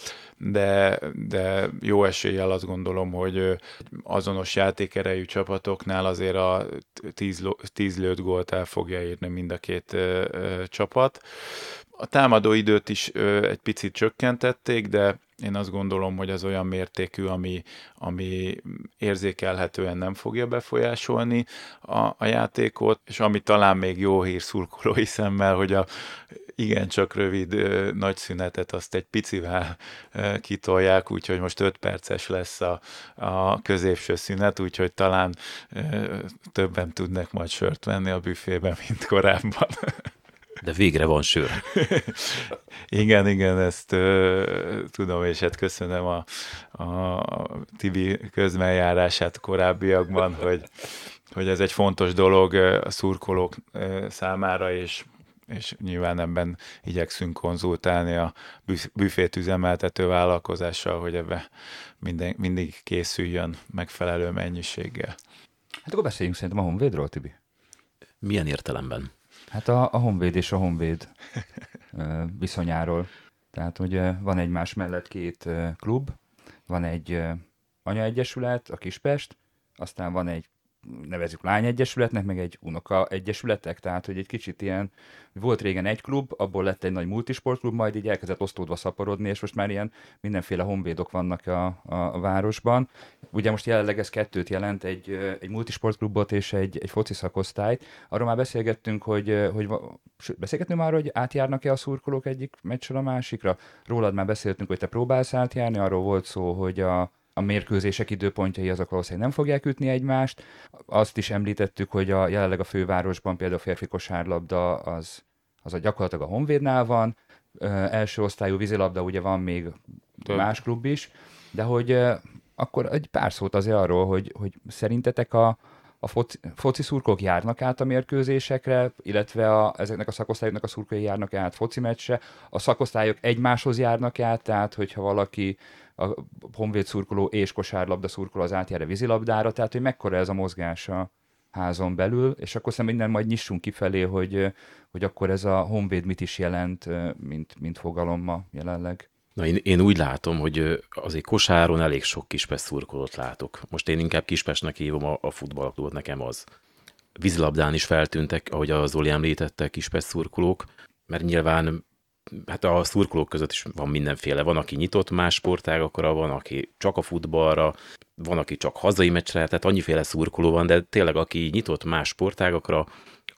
de, de jó eséllyel azt gondolom, hogy azonos játékerejű csapatoknál azért a tíz, tíz lőtt gólt el fogja írni mind a két csapat. A támadó időt is egy picit csökkentették, de én azt gondolom, hogy az olyan mértékű, ami, ami érzékelhetően nem fogja befolyásolni a, a játékot, és ami talán még jó hír szurkolói szemmel, hogy a igencsak rövid ö, nagy szünetet azt egy picivel ö, kitolják, úgyhogy most 5 perces lesz a, a középső szünet, úgyhogy talán ö, többen tudnak majd sört venni a büfében, mint korábban. De végre van sör. igen, igen, ezt ö, tudom, és hát köszönöm a, a Tibi közmenjárását korábbiakban, hogy, hogy ez egy fontos dolog a szurkolók számára, és és nyilván ebben igyekszünk konzultálni a büfét üzemeltető vállalkozással, hogy ebbe minden, mindig készüljön megfelelő mennyiséggel. Hát akkor beszéljünk szerintem a Honvédról, Tibi. Milyen értelemben? Hát a, a Honvéd és a Honvéd viszonyáról. Tehát, hogy van egymás mellett két klub, van egy anyaegyesület, a Kispest, aztán van egy nevezük lányegyesületnek, meg egy unoka egyesületek, tehát hogy egy kicsit ilyen, volt régen egy klub, abból lett egy nagy multisportklub, majd így elkezdett osztódva szaporodni, és most már ilyen mindenféle honvédok vannak a, a, városban. Ugye most jelenleg ez kettőt jelent, egy, egy multisportklubot és egy, egy foci szakosztályt. Arról már beszélgettünk, hogy, hogy beszélgettünk már, hogy átjárnak-e a szurkolók egyik meccsről a másikra. Rólad már beszéltünk, hogy te próbálsz átjárni, arról volt szó, hogy a, a mérkőzések időpontjai azok valószínűleg nem fogják ütni egymást. Azt is említettük, hogy a, jelenleg a fővárosban például a férfi kosárlabda az, az a gyakorlatilag a Honvédnál van, Ö, első osztályú vízilabda ugye van még Több. más klub is, de hogy ö, akkor egy pár szót azért arról, hogy, hogy szerintetek a, a foci, foci szurkok járnak át a mérkőzésekre, illetve a, ezeknek a szakosztályoknak a szurkolói járnak át foci meccsre, a szakosztályok egymáshoz járnak át, tehát hogyha valaki a honvéd szurkoló és kosárlabda szurkoló az átjár a vízilabdára, tehát hogy mekkora ez a mozgás a házon belül, és akkor szerintem minden majd nyissunk kifelé, hogy, hogy akkor ez a honvéd mit is jelent, mint, mint fogalom ma jelenleg. Na, én, én úgy látom, hogy azért kosáron elég sok kispest szurkolót látok. Most én inkább kispestnek hívom a, a futballklubot, nekem az. Vízlabdán is feltűntek, ahogy az Zoli említette, kispest szurkolók, mert nyilván hát a szurkolók között is van mindenféle. Van, aki nyitott más sportágakra, van, aki csak a futballra, van, aki csak hazai meccsre, tehát annyiféle szurkoló van, de tényleg aki nyitott más sportágakra,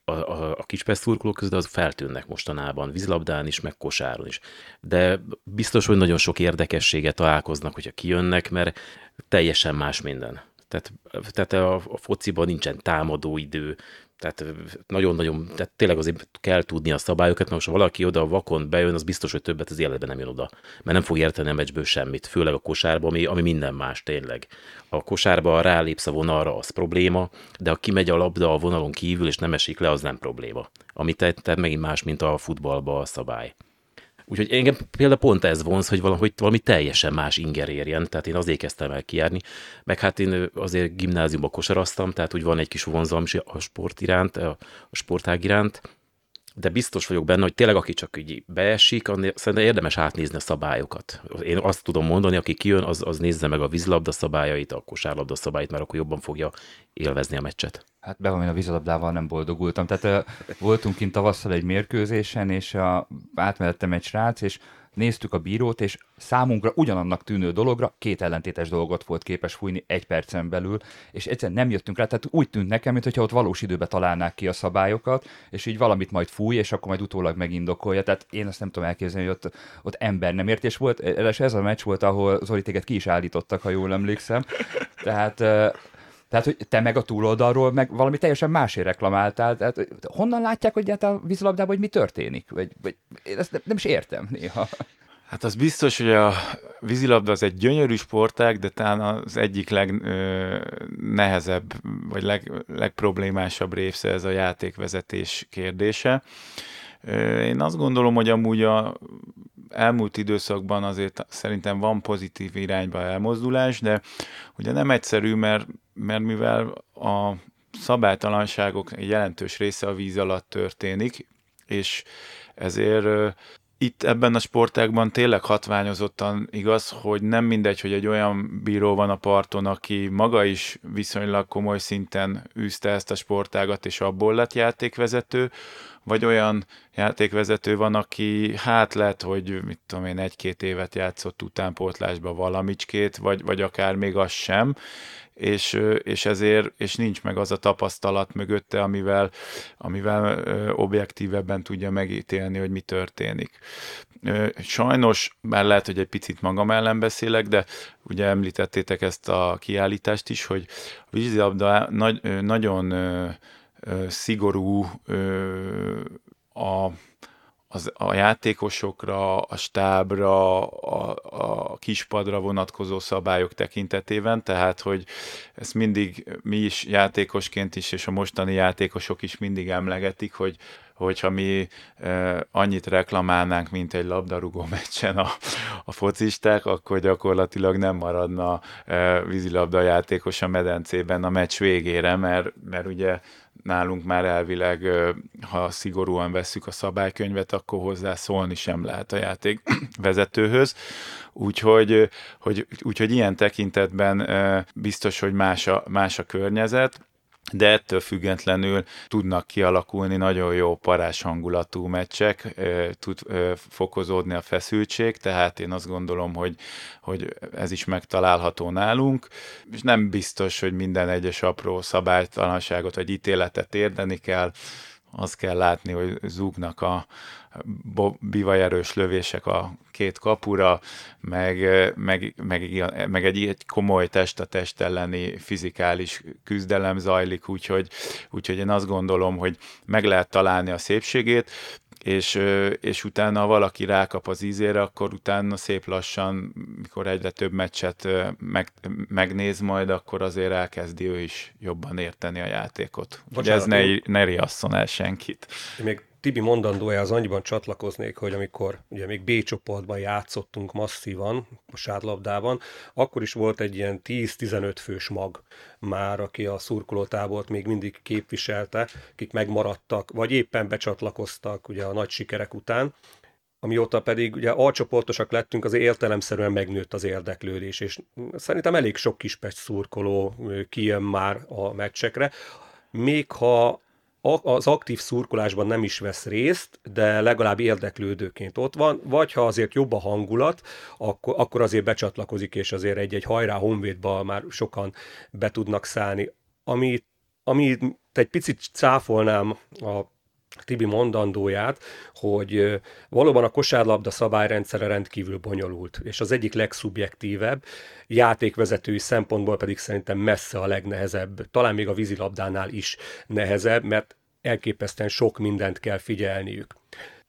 a, a, a kispest szurkolók között az feltűnnek mostanában, vízlabdán is, meg kosáron is. De biztos, hogy nagyon sok érdekességet találkoznak, hogyha kijönnek, mert teljesen más minden. Tehát, tehát a, a fociban nincsen támadó idő, tehát nagyon-nagyon, tehát tényleg azért kell tudni a szabályokat, mert most ha valaki oda a vakon bejön, az biztos, hogy többet az életben nem jön oda. Mert nem fog érteni a meccsből semmit, főleg a kosárba, ami, ami minden más tényleg. A kosárba rálépsz a vonalra, az probléma, de ha kimegy a labda a vonalon kívül, és nem esik le, az nem probléma. Ami tehát, tehát megint más, mint a futballba a szabály. Úgyhogy engem például pont ez vonz, hogy valahogy valami teljesen más inger érjen, tehát én azért kezdtem el kijárni, meg hát én azért gimnáziumban kosaraztam, tehát úgy van egy kis vonzalom a sport iránt, a sportág iránt, de biztos vagyok benne, hogy tényleg aki csak így beesik, szerintem érdemes átnézni a szabályokat. Én azt tudom mondani, aki kijön, az, az nézze meg a vízlabda szabályait, a kosárlabda szabályait, mert akkor jobban fogja élvezni a meccset. Hát be én a vízilabdával nem boldogultam. Tehát voltunk kint tavasszal egy mérkőzésen, és uh, átmelettem egy srác, és néztük a bírót, és számunkra ugyanannak tűnő dologra két ellentétes dolgot volt képes fújni egy percen belül, és egyszerűen nem jöttünk rá, tehát úgy tűnt nekem, mintha ott valós időben találnák ki a szabályokat, és így valamit majd fúj, és akkor majd utólag megindokolja. Tehát én azt nem tudom elképzelni, hogy ott, ott ember nem ért, és volt, és ez a meccs volt, ahol Zoli téged ki is állítottak, ha jól emlékszem. Tehát tehát, hogy te meg a túloldalról meg valami teljesen másért reklamáltál. Tehát honnan látják, hogy a vízilabdában, hogy mi történik? Vagy, vagy én ezt nem is értem néha. Hát az biztos, hogy a vízilabda az egy gyönyörű sportág, de talán az egyik legnehezebb, vagy leg, legproblémásabb része ez a játékvezetés kérdése. Én azt gondolom, hogy amúgy a elmúlt időszakban azért szerintem van pozitív irányba elmozdulás, de ugye nem egyszerű, mert, mert mivel a szabálytalanságok jelentős része a víz alatt történik, és ezért itt ebben a sportágban tényleg hatványozottan igaz, hogy nem mindegy, hogy egy olyan bíró van a parton, aki maga is viszonylag komoly szinten űzte ezt a sportágat, és abból lett játékvezető, vagy olyan játékvezető van, aki hát lehet, hogy mit tudom én, egy-két évet játszott utánpótlásba valamicskét, vagy, vagy akár még az sem, és, és ezért, és nincs meg az a tapasztalat mögötte, amivel, amivel objektívebben tudja megítélni, hogy mi történik. Sajnos, már lehet, hogy egy picit magam ellen beszélek, de ugye említettétek ezt a kiállítást is, hogy a vízilabda nagy, nagyon szigorú a az, a játékosokra, a stábra, a, a kispadra vonatkozó szabályok tekintetében, tehát hogy ezt mindig mi is játékosként is, és a mostani játékosok is mindig emlegetik, hogy hogyha mi e, annyit reklamálnánk, mint egy labdarúgó [LAUGHS] meccsen a, a focisták, akkor gyakorlatilag nem maradna e, vízilabda játékos a medencében a meccs végére, mert, mert ugye nálunk már elvileg, ha szigorúan vesszük a szabálykönyvet, akkor hozzá szólni sem lehet a játék [CLEARS THROAT] vezetőhöz. Úgyhogy, hogy, úgyhogy ilyen tekintetben biztos, hogy más a, más a környezet de ettől függetlenül tudnak kialakulni nagyon jó parás hangulatú meccsek, tud fokozódni a feszültség, tehát én azt gondolom, hogy, hogy ez is megtalálható nálunk, és nem biztos, hogy minden egyes apró szabálytalanságot vagy ítéletet érdeni kell, azt kell látni, hogy zúgnak a bivajerős lövések a két kapura, meg, meg, meg, meg egy, egy komoly test a test elleni fizikális küzdelem zajlik, úgyhogy, úgyhogy én azt gondolom, hogy meg lehet találni a szépségét, és, és utána valaki rákap az ízére, akkor utána szép lassan, mikor egyre több meccset meg, megnéz majd, akkor azért elkezdi ő is jobban érteni a játékot. Bocsánat, Ugye ez ne, ne riasszon el senkit. Én még Tibi mondandójához annyiban csatlakoznék, hogy amikor ugye még B csoportban játszottunk masszívan, a sádlabdában, akkor is volt egy ilyen 10-15 fős mag már, aki a szurkolótábort még mindig képviselte, akik megmaradtak, vagy éppen becsatlakoztak ugye a nagy sikerek után, amióta pedig ugye alcsoportosak lettünk, azért értelemszerűen megnőtt az érdeklődés, és szerintem elég sok kispest szurkoló kijön már a meccsekre, még ha az aktív szurkolásban nem is vesz részt, de legalább érdeklődőként ott van, vagy ha azért jobb a hangulat, akkor, akkor azért becsatlakozik, és azért egy-egy hajrá honvédba már sokan be tudnak szállni. Ami, ami egy picit cáfolnám a Tibi mondandóját, hogy valóban a kosárlabda szabályrendszere rendkívül bonyolult, és az egyik legszubjektívebb, játékvezetői szempontból pedig szerintem messze a legnehezebb, talán még a vízilabdánál is nehezebb, mert elképesztően sok mindent kell figyelniük.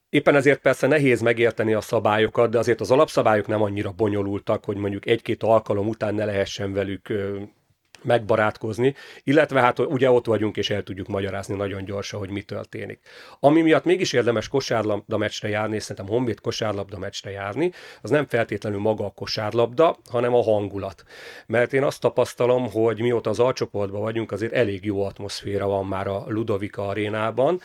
Éppen ezért persze nehéz megérteni a szabályokat, de azért az alapszabályok nem annyira bonyolultak, hogy mondjuk egy-két alkalom után ne lehessen velük megbarátkozni, illetve hát ugye ott vagyunk, és el tudjuk magyarázni nagyon gyorsan, hogy mi történik. Ami miatt mégis érdemes kosárlabda meccsre járni, és szerintem Honvéd kosárlabda meccsre járni, az nem feltétlenül maga a kosárlabda, hanem a hangulat. Mert én azt tapasztalom, hogy mióta az alcsoportban vagyunk, azért elég jó atmoszféra van már a Ludovika arénában,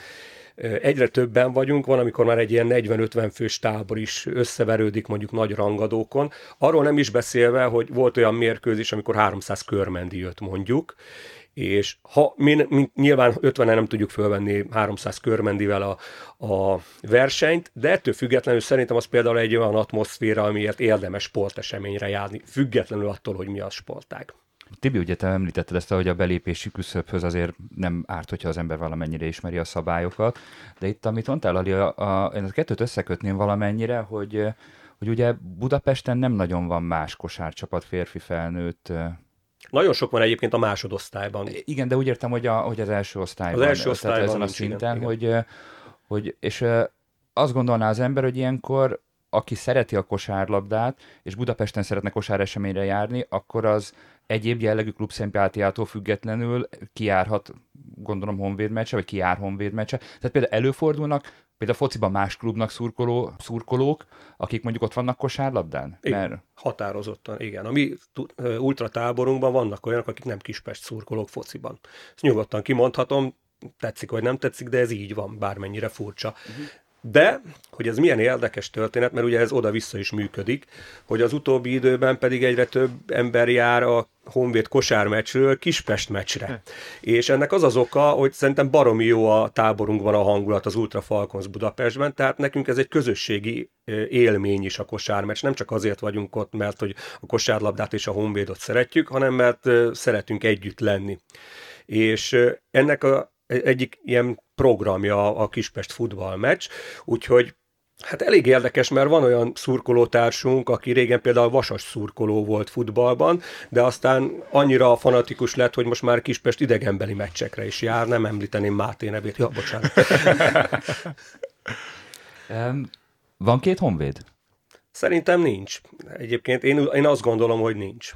egyre többen vagyunk, van, amikor már egy ilyen 40-50 fős tábor is összeverődik mondjuk nagy rangadókon. Arról nem is beszélve, hogy volt olyan mérkőzés, amikor 300 körmendi jött mondjuk, és ha mi, mi nyilván 50 nem tudjuk fölvenni 300 körmendivel a, a versenyt, de ettől függetlenül szerintem az például egy olyan atmoszféra, amiért érdemes sporteseményre járni, függetlenül attól, hogy mi a sportág. Tibi, ugye te említetted ezt, hogy a belépési küszöbhöz azért nem árt, hogyha az ember valamennyire ismeri a szabályokat, de itt, amit mondtál, Ali, a, a, én a kettőt összekötném valamennyire, hogy, hogy ugye Budapesten nem nagyon van más kosárcsapat, férfi felnőtt, nagyon sok van egyébként a másodosztályban. Igen, de úgy értem, hogy, a, hogy az első osztályban. Az első osztályban ezen a szinten, igen, hogy, hogy, és azt gondolná az ember, hogy ilyenkor aki szereti a kosárlabdát, és Budapesten szeretne kosáreseményre járni, akkor az egyéb jellegű klubszimpátiától függetlenül kiárhat, gondolom, honvéd meccse, vagy kiár honvéd meccse. Tehát például előfordulnak, például fociban más klubnak szurkoló, szurkolók, akik mondjuk ott vannak kosárlabdán? Igen, Mert... határozottan, igen. A mi ultratáborunkban vannak olyanok, akik nem Kispest szurkolók fociban. Ezt nyugodtan kimondhatom, tetszik vagy nem tetszik, de ez így van, bármennyire furcsa. Uh-huh. De, hogy ez milyen érdekes történet, mert ugye ez oda-vissza is működik, hogy az utóbbi időben pedig egyre több ember jár a Honvéd kosármeccsről Kispest meccsre. Hm. És ennek az az oka, hogy szerintem baromi jó a táborunkban a hangulat az Ultra Falcons Budapestben, tehát nekünk ez egy közösségi élmény is a kosármeccs. Nem csak azért vagyunk ott, mert hogy a kosárlabdát és a Honvédot szeretjük, hanem mert szeretünk együtt lenni. És ennek a egyik ilyen programja a Kispest futballmeccs, úgyhogy Hát elég érdekes, mert van olyan szurkolótársunk, aki régen például vasas szurkoló volt futballban, de aztán annyira fanatikus lett, hogy most már Kispest idegenbeli meccsekre is jár, nem említeném Máté nevét. Ja, bocsánat. [LAUGHS] van két honvéd? Szerintem nincs. Egyébként én, én azt gondolom, hogy nincs.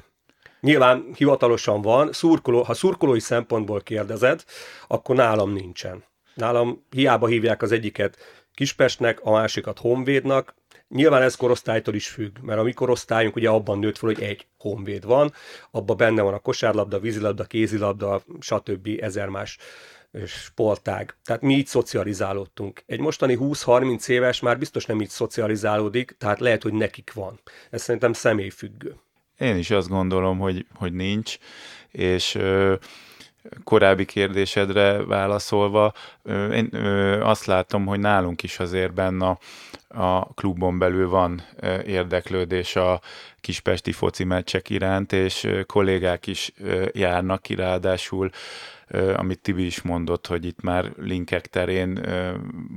Nyilván hivatalosan van, szurkoló, ha szurkolói szempontból kérdezed, akkor nálam nincsen. Nálam hiába hívják az egyiket Kispestnek, a másikat Honvédnak, Nyilván ez korosztálytól is függ, mert a mi korosztályunk ugye abban nőtt fel, hogy egy honvéd van, abban benne van a kosárlabda, vízilabda, kézilabda, stb. ezer más sportág. Tehát mi így szocializálódtunk. Egy mostani 20-30 éves már biztos nem így szocializálódik, tehát lehet, hogy nekik van. Ez szerintem személyfüggő. Én is azt gondolom, hogy, hogy nincs, és ö, korábbi kérdésedre válaszolva, én azt látom, hogy nálunk is azért benne a, klubon belül van érdeklődés a kispesti foci meccsek iránt, és kollégák is járnak ki, ráadásul amit Tibi is mondott, hogy itt már linkek terén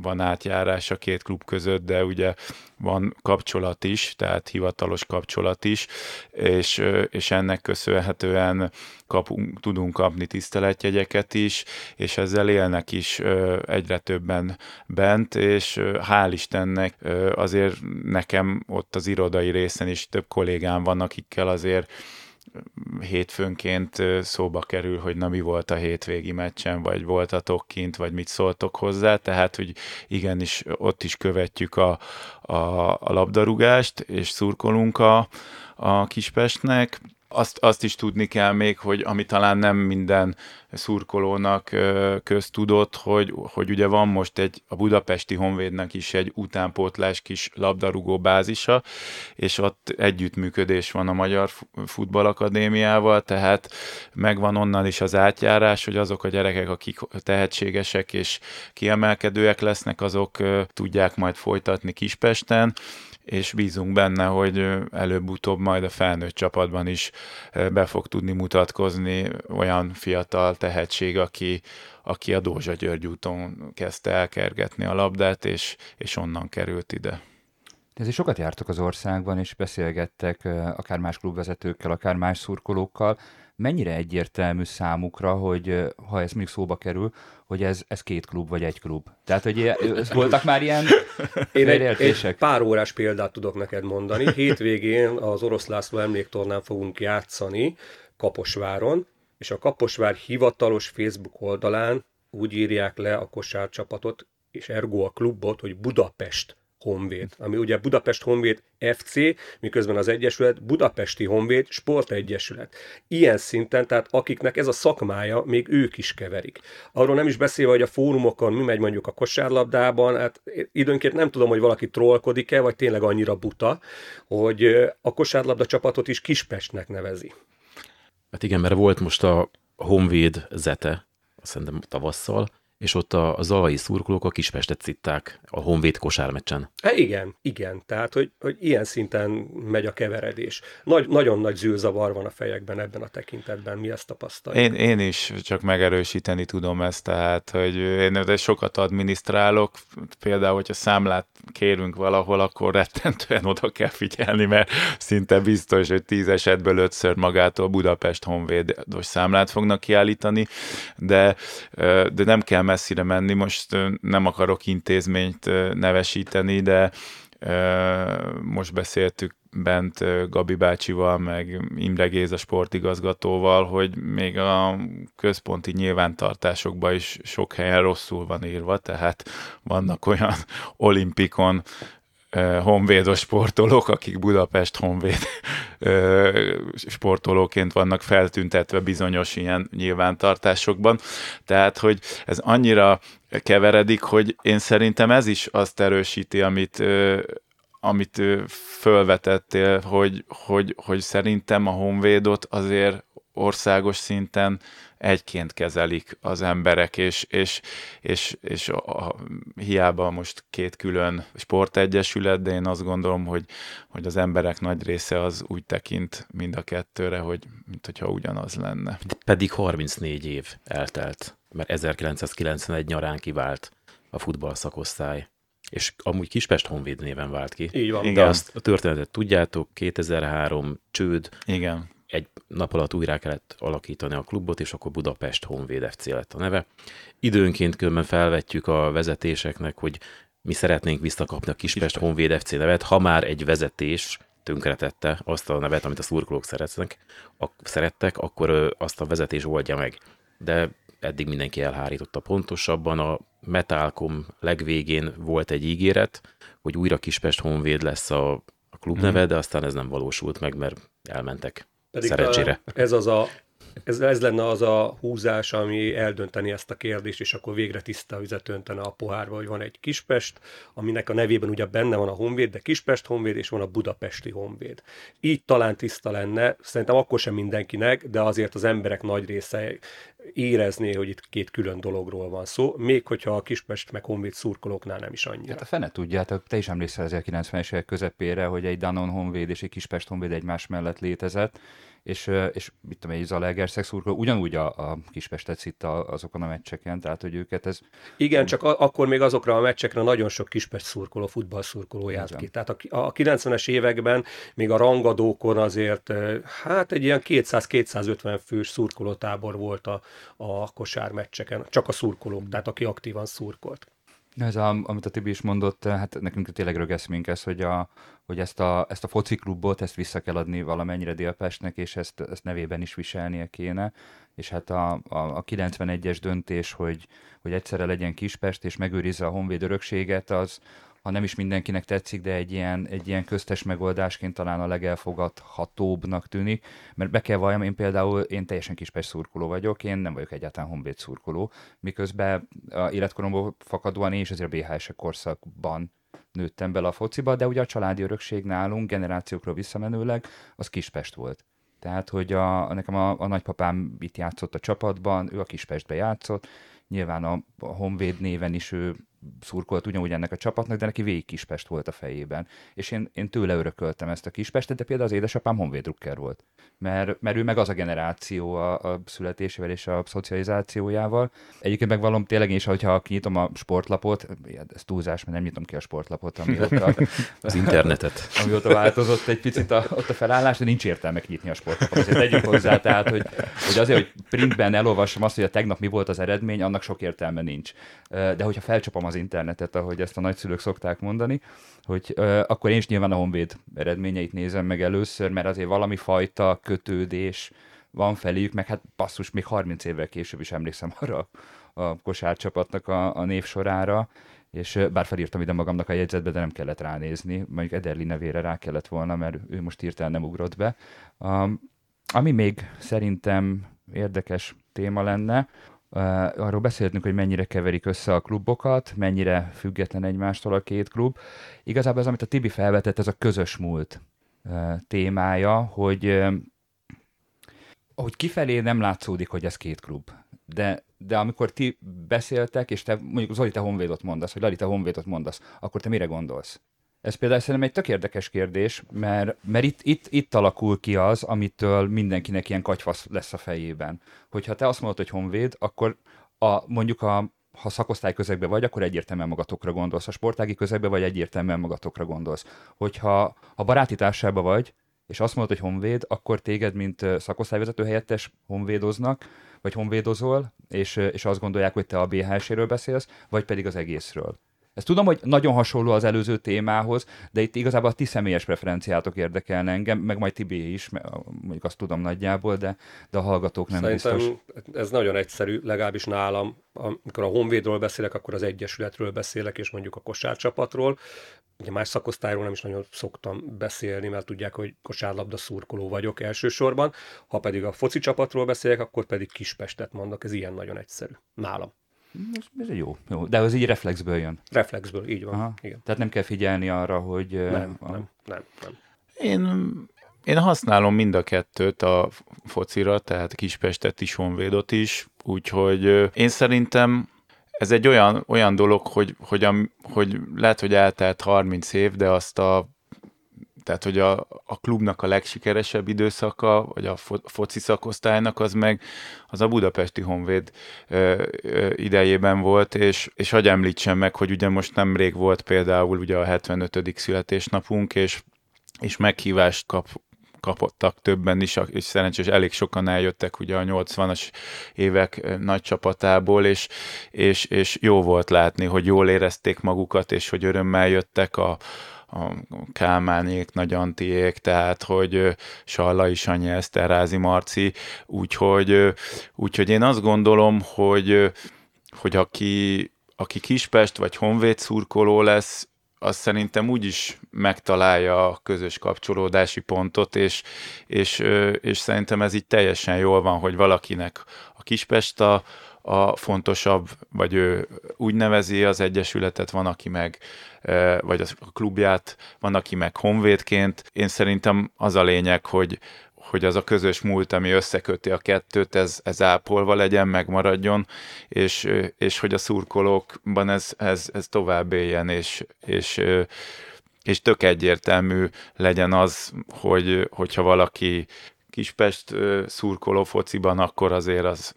van átjárás a két klub között, de ugye van kapcsolat is, tehát hivatalos kapcsolat is, és, és ennek köszönhetően kapunk, tudunk kapni tiszteletjegyeket is, és ezzel élnek is egyre többen bent, és hál' Istennek azért nekem ott az irodai részen is több kollégám van, akikkel azért hétfőnként szóba kerül, hogy na mi volt a hétvégi meccsen, vagy voltatok kint, vagy mit szóltok hozzá, tehát hogy igenis ott is követjük a, a, a labdarúgást, és szurkolunk a, a Kispestnek, Azt, azt is tudni kell még, hogy ami talán nem minden szurkolónak köztudott, hogy, hogy ugye van most egy, a budapesti Honvédnek is egy utánpótlás kis labdarúgó bázisa, és ott együttműködés van a Magyar Futballakadémiával, tehát megvan onnan is az átjárás, hogy azok a gyerekek, akik tehetségesek és kiemelkedőek lesznek, azok tudják majd folytatni Kispesten, és bízunk benne, hogy előbb-utóbb majd a felnőtt csapatban is be fog tudni mutatkozni olyan fiatal tehetség, aki, aki a Dózsa György úton kezdte elkergetni a labdát, és, és onnan került ide. Ezért sokat jártok az országban, és beszélgettek akár más klubvezetőkkel, akár más szurkolókkal. Mennyire egyértelmű számukra, hogy ha ez még szóba kerül, hogy ez, ez két klub vagy egy klub? Tehát, hogy ez voltak már ilyen Én egy, egy pár órás példát tudok neked mondani. Hétvégén az Orosz László emléktornán fogunk játszani Kaposváron, és a Kaposvár hivatalos Facebook oldalán úgy írják le a kosárcsapatot, és ergo a klubot, hogy Budapest Honvéd, ami ugye Budapest Honvéd FC, miközben az Egyesület Budapesti Honvéd Sportegyesület. Ilyen szinten, tehát akiknek ez a szakmája, még ők is keverik. Arról nem is beszélve, hogy a fórumokon mi megy mondjuk a kosárlabdában, hát időnként nem tudom, hogy valaki trollkodik-e, vagy tényleg annyira buta, hogy a kosárlabda csapatot is Kispestnek nevezi. Hát igen, mert volt most a Honvéd Zete, szerintem tavasszal, és ott a, a zalai szurkolók a Kispestet citták a Honvéd kosármeccsen. E, igen, igen, tehát hogy, hogy ilyen szinten megy a keveredés. Nagy, nagyon nagy zűrzavar van a fejekben ebben a tekintetben, mi ezt tapasztaljuk. Én, én is csak megerősíteni tudom ezt, tehát hogy én de sokat adminisztrálok, például, hogyha számlát kérünk valahol, akkor rettentően oda kell figyelni, mert szinte biztos, hogy tíz esetből ötször magától Budapest Honvédos számlát fognak kiállítani, de, de nem kell messzire menni, most nem akarok intézményt nevesíteni, de most beszéltük bent Gabi bácsival, meg Imre Géza sportigazgatóval, hogy még a központi nyilvántartásokban is sok helyen rosszul van írva, tehát vannak olyan [LAUGHS] olimpikon honvédos sportolók, akik Budapest honvéd sportolóként vannak feltüntetve bizonyos ilyen nyilvántartásokban. Tehát, hogy ez annyira keveredik, hogy én szerintem ez is azt erősíti, amit amit fölvetettél, hogy, hogy, hogy szerintem a honvédot azért országos szinten egyként kezelik az emberek, és, és, és, és a, a, hiába most két külön sportegyesület, de én azt gondolom, hogy, hogy az emberek nagy része az úgy tekint mind a kettőre, hogy mint hogyha ugyanaz lenne. Pedig 34 év eltelt, mert 1991 nyarán kivált a futball szakosztály és amúgy Kispest Honvéd néven vált ki. Így van. De Igen. azt a történetet tudjátok, 2003 csőd, Igen egy nap alatt újra kellett alakítani a klubot, és akkor Budapest Honvéd FC lett a neve. Időnként különben felvetjük a vezetéseknek, hogy mi szeretnénk visszakapni a Kispest Honvéd FC nevet, ha már egy vezetés tönkretette azt a nevet, amit a szurkolók szeretnek, ak- szerettek, akkor azt a vezetés oldja meg. De eddig mindenki elhárította pontosabban. A Metalcom legvégén volt egy ígéret, hogy újra Kispest Honvéd lesz a, a klubneve, mm. de aztán ez nem valósult meg, mert elmentek pedig Szerencsére. Ez az a ez, ez lenne az a húzás, ami eldönteni ezt a kérdést, és akkor végre tiszta vizet öntene a pohárba, hogy van egy Kispest, aminek a nevében ugye benne van a Honvéd, de Kispest Honvéd, és van a Budapesti Honvéd. Így talán tiszta lenne, szerintem akkor sem mindenkinek, de azért az emberek nagy része érezné, hogy itt két külön dologról van szó, még hogyha a Kispest meg Honvéd szurkolóknál nem is annyira. Hát a fene tudjátok, te is emlékszel az 90-es évek közepére, hogy egy Danon Honvéd és egy Kispest Honvéd egymás mellett létezett, és, és mit tudom, egy Zalaegerszeg szurkoló ugyanúgy a, a Kispestet szitta azokon a meccseken, tehát hogy őket ez... Igen, csak a, akkor még azokra a meccsekre nagyon sok Kispest szurkoló, futballszurkoló járt ki. Tehát a, a 90-es években még a rangadókon azért hát egy ilyen 200-250 fős szurkolótábor volt a, a kosármeccseken, csak a szurkolók, tehát aki aktívan szurkolt. Ez, a, amit a Tibi is mondott, hát nekünk tényleg rögeszmünk ez, hogy, a, hogy ezt, a, ezt a foci klubot, ezt vissza kell adni valamennyire Délpestnek, és ezt, ezt nevében is viselnie kéne. És hát a, a, a 91-es döntés, hogy, hogy egyszerre legyen Kispest, és megőrizze a Honvéd örökséget, az, ha nem is mindenkinek tetszik, de egy ilyen, egy ilyen köztes megoldásként talán a legelfogadhatóbbnak tűnik, mert be kell valljam, én például én teljesen kispes szurkoló vagyok, én nem vagyok egyáltalán honvéd szurkoló, miközben a életkoromból fakadóan én is azért a BHS korszakban nőttem bele a fociba, de ugye a családi örökség nálunk generációkról visszamenőleg az Kispest volt. Tehát, hogy a, nekem a, a nagypapám itt játszott a csapatban, ő a Kispestbe játszott, nyilván a, a Honvéd néven is ő szurkolt ugyanúgy ennek a csapatnak, de neki végig Kispest volt a fejében. És én, én tőle örököltem ezt a Kispestet, de például az édesapám Honvéd drukker volt. Mert, mert ő meg az a generáció a, a születésével és a szocializációjával. Egyébként megvallom tényleg is, hogyha kinyitom a sportlapot, ez túlzás, mert nem nyitom ki a sportlapot, amióta, [LAUGHS] az internetet. Amióta változott egy picit a, ott a felállás, de nincs értelme kinyitni a sportlapot. Azért tegyük hozzá, tehát, hogy, hogy azért, hogy printben elolvasom azt, hogy a tegnap mi volt az eredmény, annak sok értelme nincs. De hogyha felcsapom az internetet, ahogy ezt a nagyszülők szokták mondani, hogy uh, akkor én is nyilván a Honvéd eredményeit nézem meg először, mert azért valami fajta kötődés van feléjük, meg hát basszus, még 30 évvel később is emlékszem arra a kosárcsapatnak a, a névsorára, és bár felírtam ide magamnak a jegyzetbe, de nem kellett ránézni, mondjuk Ederli nevére rá kellett volna, mert ő most hirtelen nem ugrott be. Um, ami még szerintem érdekes téma lenne, Uh, arról beszéltünk, hogy mennyire keverik össze a klubokat, mennyire független egymástól a két klub. Igazából az, amit a Tibi felvetett, ez a közös múlt témája, hogy uh, hogy kifelé nem látszódik, hogy ez két klub. De, de amikor ti beszéltek, és te mondjuk Zoli, te Honvédot mondasz, vagy Lali, te Honvédot mondasz, akkor te mire gondolsz? Ez például szerintem egy tök érdekes kérdés, mert, mert itt, itt, itt alakul ki az, amitől mindenkinek ilyen katyvasz lesz a fejében. Hogyha te azt mondod, hogy honvéd, akkor a, mondjuk a, ha szakosztály közegben vagy, akkor egyértelműen magatokra gondolsz. A sportági közegben vagy, egyértelműen magatokra gondolsz. Hogyha ha baráti társába vagy, és azt mondod, hogy honvéd, akkor téged, mint szakosztályvezető helyettes honvédoznak, vagy honvédozol, és, és azt gondolják, hogy te a BHS-ről beszélsz, vagy pedig az egészről. Ezt tudom, hogy nagyon hasonló az előző témához, de itt igazából a ti személyes preferenciátok érdekelne engem, meg majd Tibé is, mondjuk azt tudom nagyjából, de, de a hallgatók nem Szerintem biztos. ez nagyon egyszerű, legalábbis nálam. Amikor a Honvédról beszélek, akkor az Egyesületről beszélek, és mondjuk a kosárcsapatról. Ugye más szakosztályról nem is nagyon szoktam beszélni, mert tudják, hogy kosárlabda szurkoló vagyok elsősorban. Ha pedig a foci csapatról beszélek, akkor pedig Kispestet mondok. Ez ilyen nagyon egyszerű. Nálam. Ez, ez jó, jó, de az így reflexből jön. Reflexből, így van. Aha. Igen. Tehát nem kell figyelni arra, hogy... Nem, a... nem, nem, nem. Én, én használom mind a kettőt a focira, tehát Kispestet is, Honvédot is, úgyhogy én szerintem ez egy olyan, olyan dolog, hogy, hogy, a, hogy lehet, hogy eltelt 30 év, de azt a tehát, hogy a, a klubnak a legsikeresebb időszaka, vagy a fo- foci szakosztálynak az meg az a budapesti honvéd ö, ö, idejében volt, és, és hagyj említsem meg, hogy ugye most nemrég volt például ugye a 75. születésnapunk, és, és meghívást kap, kapottak többen is, és szerencsés elég sokan eljöttek ugye a 80-as évek nagy csapatából, és, és, és jó volt látni, hogy jól érezték magukat, és hogy örömmel jöttek a, a Kálmánék, Nagy Antiék, tehát hogy Sallai Sanyi, Eszterházi Marci, úgyhogy, úgyhogy én azt gondolom, hogy, hogy aki, aki Kispest vagy Honvéd szurkoló lesz, az szerintem úgy is megtalálja a közös kapcsolódási pontot, és, és, és szerintem ez így teljesen jól van, hogy valakinek a Kispest a, a fontosabb, vagy ő úgy nevezi az egyesületet, van, aki meg, vagy a klubját, van, aki meg honvédként. Én szerintem az a lényeg, hogy, hogy az a közös múlt, ami összeköti a kettőt, ez, ez ápolva legyen, megmaradjon, és, és hogy a szurkolókban ez, ez, ez tovább éljen, és, és, és tök egyértelmű legyen az, hogy, hogyha valaki Kispest szurkoló fociban, akkor azért az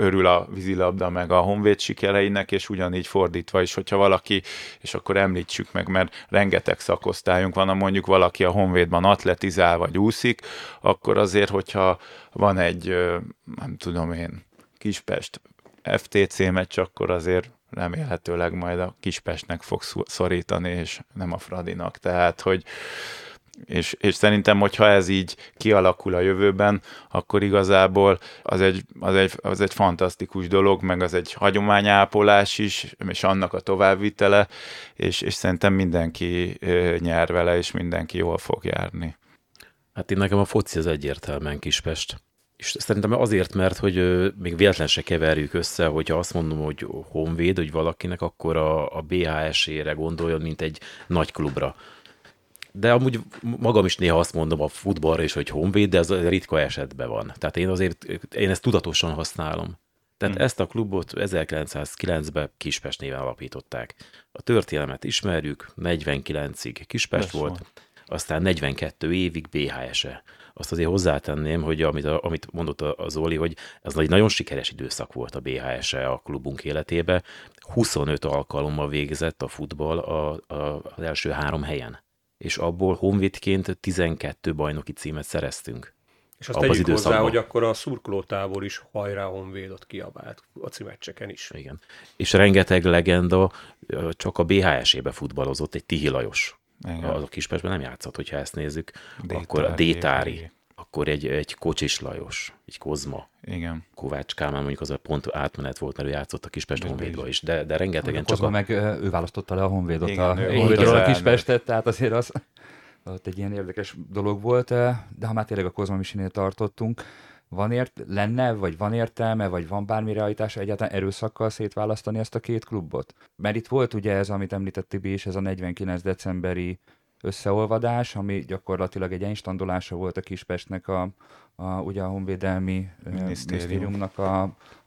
örül a vízilabda meg a honvéd sikereinek, és ugyanígy fordítva is, hogyha valaki, és akkor említsük meg, mert rengeteg szakosztályunk van, ha mondjuk valaki a honvédban atletizál vagy úszik, akkor azért, hogyha van egy, nem tudom én, Kispest FTC meccs, akkor azért remélhetőleg majd a Kispestnek fog szorítani, és nem a Fradinak. Tehát, hogy És, és szerintem, hogyha ez így kialakul a jövőben, akkor igazából az egy, az egy, az egy fantasztikus dolog, meg az egy hagyományápolás is, és annak a továbbvitele, és, és szerintem mindenki nyer vele, és mindenki jól fog járni. Hát én nekem a foci az egyértelműen Kispest. És szerintem azért, mert hogy még véletlen se keverjük össze, hogyha azt mondom, hogy honvéd, hogy valakinek, akkor a, a BHS-ére gondoljon, mint egy nagy klubra. De amúgy magam is néha azt mondom a futballra is, hogy honvéd, de ez ritka esetben van. Tehát én azért, én ezt tudatosan használom. Tehát hmm. ezt a klubot 1909-ben Kispest néven alapították. A történelmet ismerjük, 49-ig Kispest volt, van. aztán 42 évig BHS-e. Azt azért hozzátenném, hogy amit, a, amit mondott a, a Zoli, hogy ez egy nagyon sikeres időszak volt a BHS-e a klubunk életébe. 25 alkalommal végzett a futball a, a, az első három helyen. És abból honvédként 12 bajnoki címet szereztünk. És azt tegyük az hozzá, hogy akkor a szurkolótábor is hajrá honvédot kiabált a címeccseken is. Igen. És rengeteg legenda csak a BHS-ébe futballozott, egy Tihi Lajos igen. A Kispestben nem játszott, hogyha ezt nézzük. Détári, akkor a Détári, akkor egy, egy Kocsis Lajos, egy Kozma. Igen. Kovács Kálmán mondjuk az a pont átmenet volt, mert ő játszott a Kispest Honvédba is, de, de rengetegen csak a... meg ő választotta le a Honvédot Igen, a, Honvédról a Kispestet, tehát azért az ott egy ilyen érdekes dolog volt, de ha már tényleg a Kozma Misinél tartottunk, van ért, lenne, vagy van értelme, vagy van bármi realitás egyáltalán erőszakkal szétválasztani ezt a két klubot? Mert itt volt ugye ez, amit említett Tibi is, ez a 49. decemberi összeolvadás, ami gyakorlatilag egy instandolásra volt a Kispestnek a, a ugye a Honvédelmi Minisztériumnak a,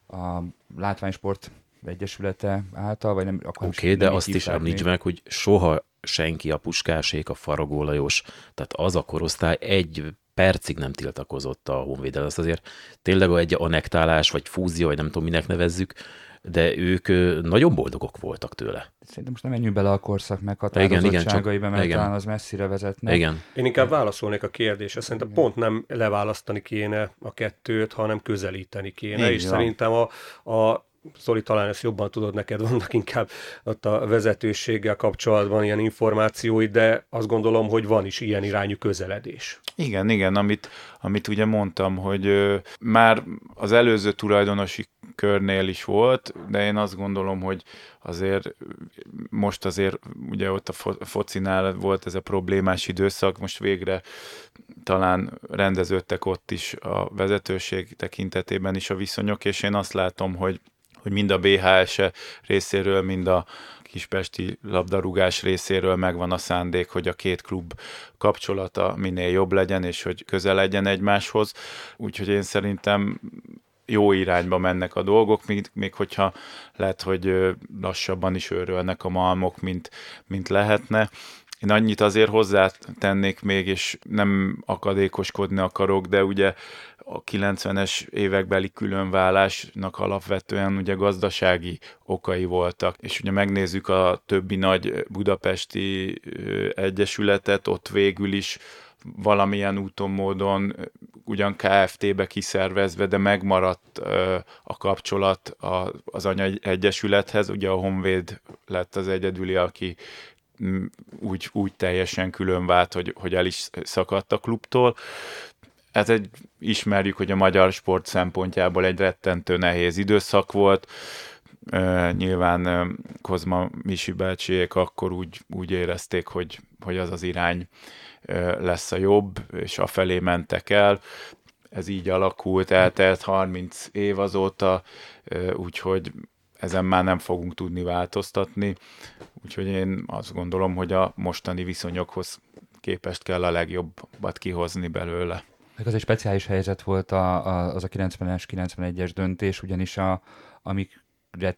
a látványsport egyesülete által, vagy nem Oké, okay, de azt is említs meg, hogy soha senki a puskásék, a faragólajos, tehát az a korosztály egy percig nem tiltakozott a honvédelem. Az azért tényleg egy anektálás, vagy fúzió, vagy nem tudom, minek nevezzük, de ők nagyon boldogok voltak tőle. Szerintem most nem menjünk bele a korszak meghatározottságaiba, mert igen. talán az messzire vezetne. Igen. Én inkább válaszolnék a kérdésre. Szerintem igen. pont nem leválasztani kéne a kettőt, hanem közelíteni kéne. Igen. És szerintem a, a Zoli, talán ezt jobban tudod, neked [LAUGHS] vannak inkább ott a vezetőséggel kapcsolatban ilyen információid, de azt gondolom, hogy van is ilyen irányú közeledés. Igen, igen, amit, amit ugye mondtam, hogy már az előző tulajdonosi körnél is volt, de én azt gondolom, hogy azért most azért ugye ott a fo- focinál volt ez a problémás időszak, most végre talán rendeződtek ott is a vezetőség tekintetében is a viszonyok, és én azt látom, hogy hogy mind a BHS -e részéről, mind a kispesti labdarúgás részéről megvan a szándék, hogy a két klub kapcsolata minél jobb legyen, és hogy közel legyen egymáshoz. Úgyhogy én szerintem jó irányba mennek a dolgok, még, még hogyha lehet, hogy lassabban is őrölnek a malmok, mint, mint lehetne. Én annyit azért hozzátennék még, és nem akadékoskodni akarok, de ugye a 90-es évekbeli különválásnak alapvetően ugye gazdasági okai voltak, és ugye megnézzük a többi nagy budapesti egyesületet, ott végül is valamilyen úton, módon ugyan KFT-be kiszervezve, de megmaradt a kapcsolat az anya egyesülethez. Ugye a Honvéd lett az egyedüli, aki úgy, úgy teljesen külön vált, hogy, hogy el is szakadt a klubtól ez egy, ismerjük, hogy a magyar sport szempontjából egy rettentő nehéz időszak volt. Nyilván Kozma Misi bácsiék akkor úgy, úgy érezték, hogy, hogy az az irány lesz a jobb, és afelé mentek el. Ez így alakult, eltelt 30 év azóta, úgyhogy ezen már nem fogunk tudni változtatni. Úgyhogy én azt gondolom, hogy a mostani viszonyokhoz képest kell a legjobbat kihozni belőle. Meg az egy speciális helyzet volt a, a, az a 90-es, 91-es döntés, ugyanis a, amik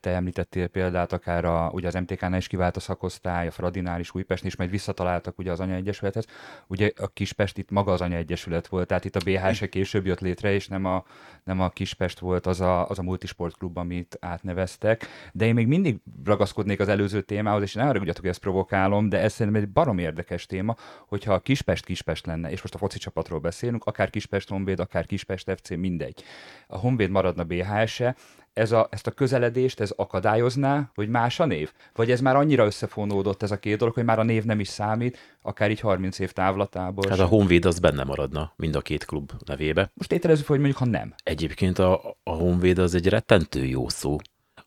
te említettél példát, akár a, ugye az MTK-nál is kivált a szakosztály, a Fradinál is, Újpestnél is, majd visszataláltak ugye az anyaegyesülethez. Ugye a Kispest itt maga az anyaegyesület volt, tehát itt a BHS -e később jött létre, és nem a, nem a Kispest volt az a, az a multisportklub, amit átneveztek. De én még mindig ragaszkodnék az előző témához, és nem arra hogy ezt provokálom, de ez szerintem egy barom érdekes téma, hogyha a Kispest Kispest lenne, és most a foci csapatról beszélünk, akár Kispest Honvéd, akár Kispest FC, mindegy. A Honvéd maradna BHS-e, ez a, ezt a közeledést ez akadályozná, hogy más a név? Vagy ez már annyira összefonódott ez a két dolog, hogy már a név nem is számít, akár így 30 év távlatából. Hát a Honvéd az benne maradna mind a két klub nevébe. Most ételezzük, hogy mondjuk, ha nem. Egyébként a, a Honvéd az egy rettentő jó szó.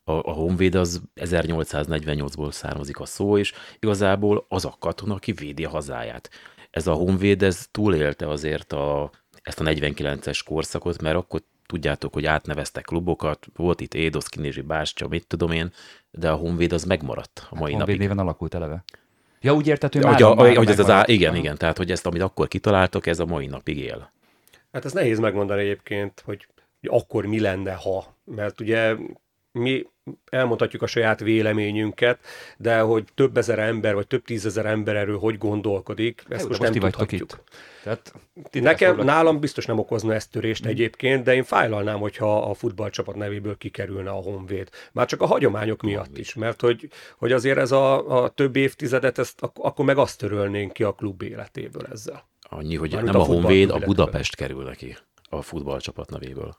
A, a Honvéd az 1848-ból származik a szó, és igazából az a katona, aki védi a hazáját. Ez a Honvéd, ez túlélte azért a, ezt a 49-es korszakot, mert akkor tudjátok, hogy átneveztek klubokat, volt itt Édos, Kinézsi, Bástya, mit tudom én, de a Honvéd az megmaradt a mai Honvéd napig. néven alakult eleve. Ja, úgy érted, hogy Hogy, már, a, már hogy ez az á, igen, igen, tehát hogy ezt, amit akkor kitaláltak, ez a mai napig él. Hát ez nehéz megmondani egyébként, hogy, hogy akkor mi lenne, ha. Mert ugye mi elmondhatjuk a saját véleményünket, de hogy több ezer ember, vagy több tízezer ember erről hogy gondolkodik, ezt Jó, most de nem tudhatjuk. itt. Tehát ti Nekem, elszólak. nálam biztos nem okozna ezt törést mm. egyébként, de én fájlalnám, hogyha a futballcsapat nevéből kikerülne a Honvéd. Már csak a hagyományok miatt is, mert hogy, hogy azért ez a, a több évtizedet, ezt, ak- akkor meg azt törölnénk ki a klub életéből ezzel. Annyi, hogy Mármint nem a a Honvéd, a. Budapest kerül neki a futballcsapat nevéből.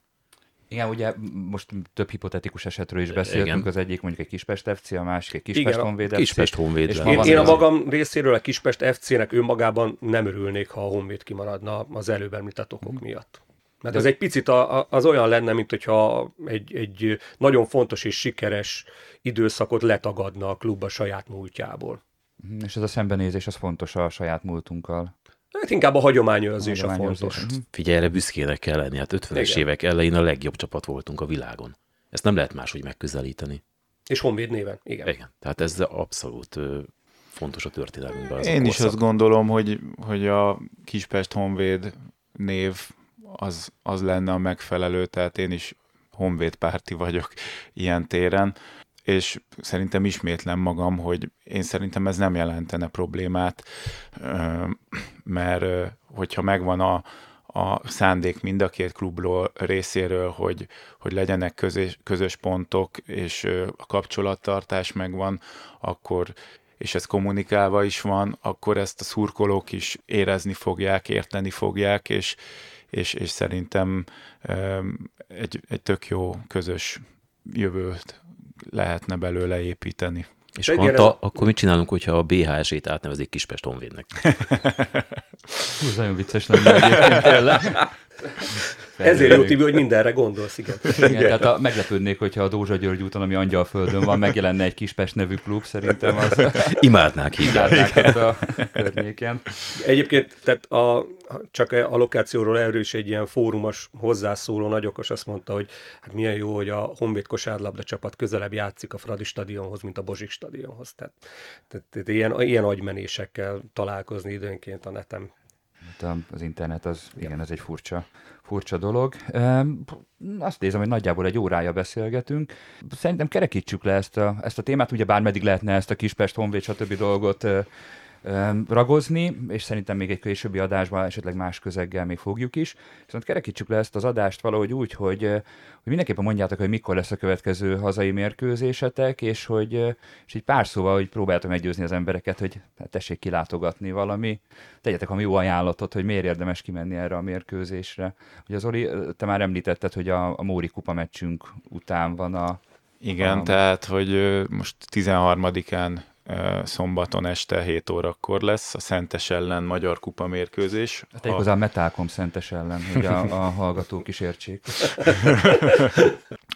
Igen, ugye most több hipotetikus esetről is beszéltünk, Igen. az egyik mondjuk egy Kispest FC, a másik egy Kispest Igen, Honvéd FC. Kispest Honvéd és Én, én a magam részéről a Kispest FC-nek önmagában nem örülnék, ha a Honvéd kimaradna az előbb említett okok miatt. Mert ez egy picit a, a, az olyan lenne, mint hogyha egy, egy nagyon fontos és sikeres időszakot letagadna a klub a saját múltjából. Mhm, És ez a szembenézés, az fontos a saját múltunkkal. Hát inkább a hagyományőrzés a Hagyományőrzés. fontos. Mhm. Figyelj, erre büszkének kell lenni. Hát 50-es Igen. évek elején a legjobb csapat voltunk a világon. Ezt nem lehet máshogy megközelíteni. És Honvéd néven, igen. Igen. Tehát ez abszolút fontos a történelmünkben. Ez a Én is korszak. azt gondolom, hogy, hogy a Kispest Honvéd név az, az lenne a megfelelő, tehát én is Honvéd párti vagyok ilyen téren, és szerintem ismétlem magam, hogy én szerintem ez nem jelentene problémát, mert hogyha megvan a, a szándék mind a két klubról részéről, hogy, hogy legyenek közös, közös pontok, és a kapcsolattartás megvan, akkor és ez kommunikálva is van, akkor ezt a szurkolók is érezni fogják, érteni fogják, és, és, és szerintem egy, egy tök jó közös jövőt lehetne belőle építeni. És Kanta, ilyen- akkor mit csinálunk, hogyha a BHS-ét átnevezik Kispest Honvédnek? [LAUGHS] Ez nagyon vicces lenne egyébként tényleg. Ezért jó, Tibi, hogy mindenre gondolsz, igen. Igen, tehát a, meglepődnék, hogyha a Dózsa György úton, ami Angyalföldön van, megjelenne egy Kispest nevű klub, szerintem az Imádnák hívják. imádnák a környéken. Egyébként, tehát a, csak a lokációról erről is egy ilyen fórumos hozzászóló nagyokos azt mondta, hogy hát milyen jó, hogy a Honvéd kosárlabda csapat közelebb játszik a Fradi stadionhoz, mint a Bozsik stadionhoz. Tehát, tehát, tehát ilyen, ilyen agymenésekkel találkozni időnként a netem. Hát az internet az, igen, ez egy furcsa, furcsa dolog. Azt nézem, hogy nagyjából egy órája beszélgetünk. Szerintem kerekítsük le ezt a, ezt a témát, ugye bármeddig lehetne ezt a Kispest, Honvéd, stb. dolgot ragozni, és szerintem még egy későbbi adásban esetleg más közeggel még fogjuk is. Viszont kerekítsük le ezt az adást valahogy úgy, hogy, hogy mindenképpen mondjátok, hogy mikor lesz a következő hazai mérkőzésetek, és hogy és egy pár szóval, hogy próbáltam meggyőzni az embereket, hogy hát tessék kilátogatni valami, tegyetek valami jó ajánlatot, hogy miért érdemes kimenni erre a mérkőzésre. Ugye az Oli, te már említetted, hogy a, a Móri kupa meccsünk után van a... Igen, Um, tehát, hogy most 13-án ö, szombaton este 7 órakor lesz a Szentes ellen Magyar Kupa mérkőzés. Hát egy hozzá a Metalcom szentes ellen, hogy a, a [LAUGHS] hallgatók is értsék.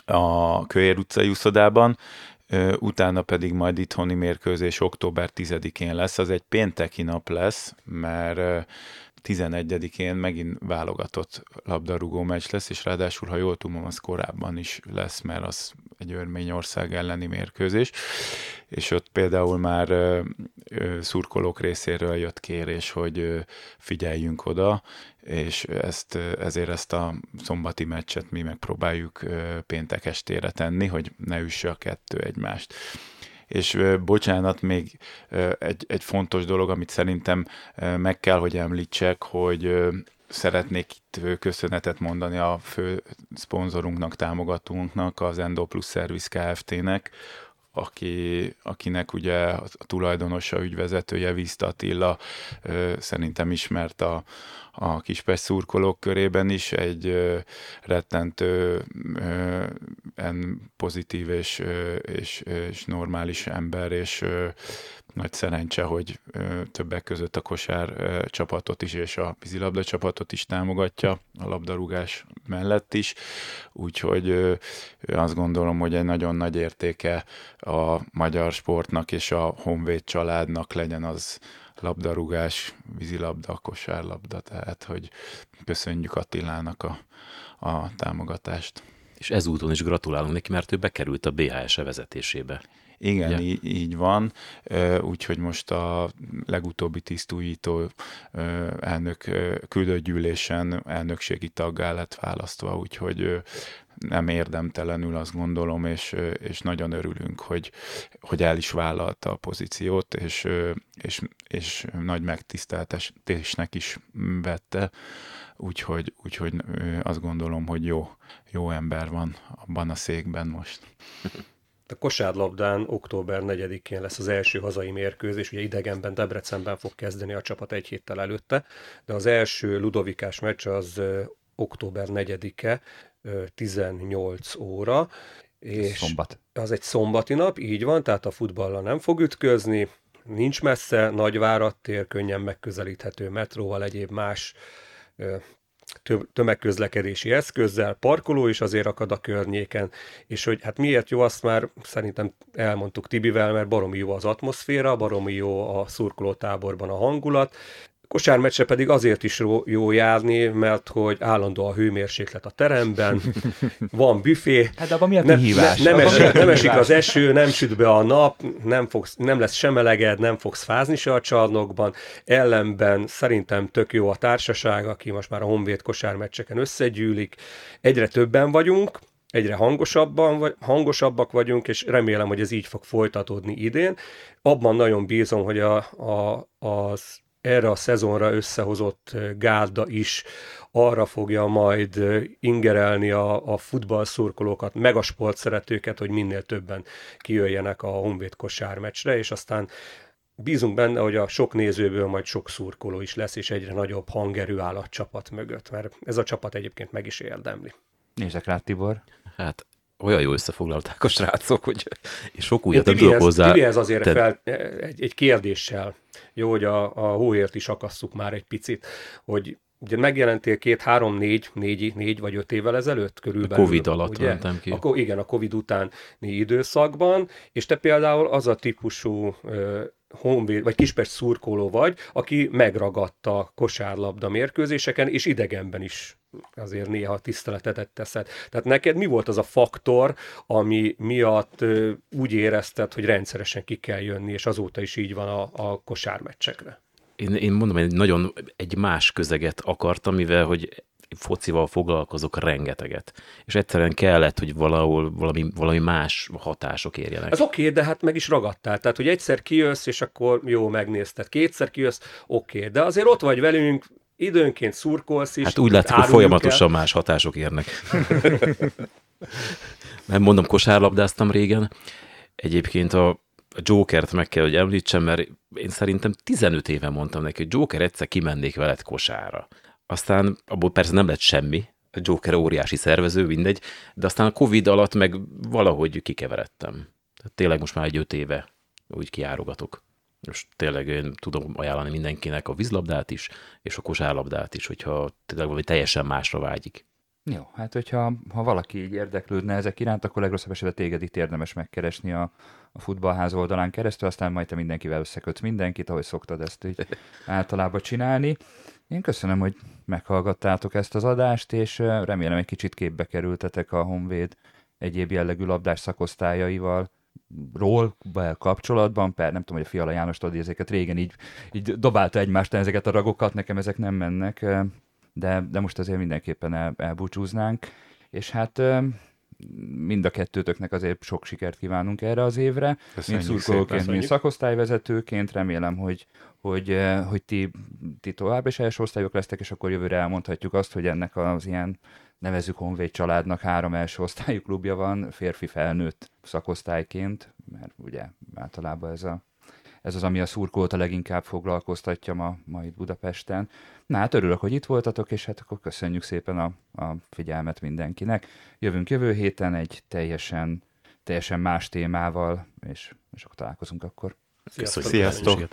a Köér utcai úszodában, utána pedig majd itthoni mérkőzés október 10-én lesz. Az egy pénteki nap lesz, mert 11-én megint válogatott labdarúgó meccs lesz, és ráadásul, ha jól tudom, az korábban is lesz, mert az egy Örményország elleni mérkőzés, és ott például már ö, ö, szurkolók részéről jött kérés, hogy ö, figyeljünk oda, és ezt, ezért ezt a szombati meccset mi megpróbáljuk péntek estére tenni, hogy ne üsse a kettő egymást. És bocsánat, még egy, egy fontos dolog, amit szerintem meg kell, hogy említsek, hogy szeretnék itt köszönetet mondani a fő szponzorunknak, támogatónknak, az Endo Plus Service Kft-nek, aki, akinek ugye a tulajdonosa, ügyvezetője, Vízt Attila, szerintem ismert a, a kispes szurkolók körében is egy rettentő en pozitív és, és, és normális ember, és nagy szerencse, hogy többek között a kosár csapatot is és a vízilabda csapatot is támogatja a labdarúgás mellett is, úgyhogy azt gondolom, hogy egy nagyon nagy értéke a magyar sportnak és a Honvéd családnak legyen az labdarúgás, vízilabda, kosárlabda, tehát hogy köszönjük Attilának a, a támogatást. És ezúton is gratulálunk neki, mert ő bekerült a BHS-e vezetésébe. Igen, ja. így, így van. Úgyhogy most a legutóbbi tisztújító elnök küldött gyűlésen elnökségi taggá lett választva, úgyhogy nem érdemtelenül azt gondolom, és, és nagyon örülünk, hogy, hogy el is vállalta a pozíciót, és, és, és nagy megtiszteltetésnek is vette, úgyhogy, úgyhogy azt gondolom, hogy jó, jó ember van abban a székben most. [LAUGHS] A kosárlabdán október 4-én lesz az első hazai mérkőzés, ugye idegenben Debrecenben fog kezdeni a csapat egy héttel előtte, de az első Ludovikás meccs az október 4-e, 18 óra. És Szombat. Az egy szombati nap, így van, tehát a futballal nem fog ütközni, nincs messze, Nagyvárad tér, könnyen megközelíthető metróval, egyéb más tömegközlekedési eszközzel, parkoló is azért akad a környéken, és hogy hát miért jó, azt már szerintem elmondtuk Tibivel, mert baromi jó az atmoszféra, baromi jó a szurkolótáborban a hangulat, Kosármeccsre pedig azért is jó járni, mert hogy állandó a hőmérséklet a teremben, [LAUGHS] van büfé. Hát abban mi a ne, ne, nem, esik, nem esik az eső, nem süt be a nap, nem, fogsz, nem lesz sem meleged, nem fogsz fázni se a csarnokban. Ellenben szerintem tök jó a társaság, aki most már a Honvéd kosármeccseken összegyűlik. Egyre többen vagyunk, egyre hangosabban, vagy, hangosabbak vagyunk, és remélem, hogy ez így fog folytatódni idén. Abban nagyon bízom, hogy a, a, az erre a szezonra összehozott gárda is arra fogja majd ingerelni a, a futballszurkolókat, meg a sportszeretőket, hogy minél többen kijöjjenek a Honvéd kosármeccsre, és aztán bízunk benne, hogy a sok nézőből majd sok szurkoló is lesz, és egyre nagyobb hangerő áll a csapat mögött, mert ez a csapat egyébként meg is érdemli. Nézzek rá, Tibor. Hát olyan jó összefoglalták a srácok, hogy és sok újat nem tudok hozzá. Tibihez azért Te... fel egy, egy kérdéssel, jó, hogy a, a hóért is akasszuk már egy picit, hogy ugye megjelentél két, három, négy, négy, négy vagy öt évvel ezelőtt körülbelül. A Covid alatt ugye? mentem ki. A, igen, a Covid utáni időszakban, és te például az a típusú honvéd, vagy kispest szurkoló vagy, aki megragadta kosárlabda mérkőzéseken, és idegenben is azért néha tiszteletet teszed. Tehát neked mi volt az a faktor, ami miatt úgy érezted, hogy rendszeresen ki kell jönni, és azóta is így van a, a kosármeccsekre? Én, én mondom, hogy nagyon egy más közeget akartam, mivel hogy focival foglalkozok rengeteget. És egyszerűen kellett, hogy valahol valami, valami más hatások érjenek. Ez oké, okay, de hát meg is ragadtál. Tehát, hogy egyszer kijössz, és akkor jó, megnézted. Kétszer kijössz, oké. Okay. De azért ott vagy velünk, időnként szurkolsz is. Hát úgy látszik, hogy folyamatosan el. más hatások érnek. [LAUGHS] Mert mondom, kosárlabdáztam régen. Egyébként a, Jokert meg kell, hogy említsem, mert én szerintem 15 éve mondtam neki, hogy Joker egyszer kimennék veled kosára. Aztán abból persze nem lett semmi, a Joker óriási szervező, mindegy, de aztán a Covid alatt meg valahogy kikeveredtem. Tehát tényleg most már egy öt éve úgy kiárogatok. Most tényleg én tudom ajánlani mindenkinek a vízlabdát is, és a kosárlabdát is, hogyha tényleg valami teljesen másra vágyik. Jó, hát hogyha ha valaki így érdeklődne ezek iránt, akkor legrosszabb esetben téged itt érdemes megkeresni a, a futballház oldalán keresztül, aztán majd te mindenkivel összekötsz mindenkit, ahogy szoktad ezt így [LAUGHS] általában csinálni. Én köszönöm, hogy meghallgattátok ezt az adást, és remélem egy kicsit képbe kerültetek a Honvéd egyéb jellegű labdás szakosztályaival, ról kapcsolatban, per nem tudom, hogy a Fiala János tudod, ezeket régen így, így dobálta egymást ezeket a ragokat, nekem ezek nem mennek, de, de most azért mindenképpen el, elbúcsúznánk, és hát mind a kettőtöknek azért sok sikert kívánunk erre az évre. Köszönjük mint szurkolóként, mint szakosztályvezetőként. Remélem, hogy, hogy, hogy ti, ti tovább is első osztályok lesztek, és akkor jövőre elmondhatjuk azt, hogy ennek az ilyen nevezük Honvéd családnak három első osztályú klubja van, férfi felnőtt szakosztályként, mert ugye általában ez a, ez az, ami a szurkolta leginkább foglalkoztatja ma, ma itt Budapesten. Na hát örülök, hogy itt voltatok, és hát akkor köszönjük szépen a, a figyelmet mindenkinek. Jövünk jövő héten egy teljesen, teljesen más témával, és, és akkor találkozunk akkor. Sziasztok! Sziasztok.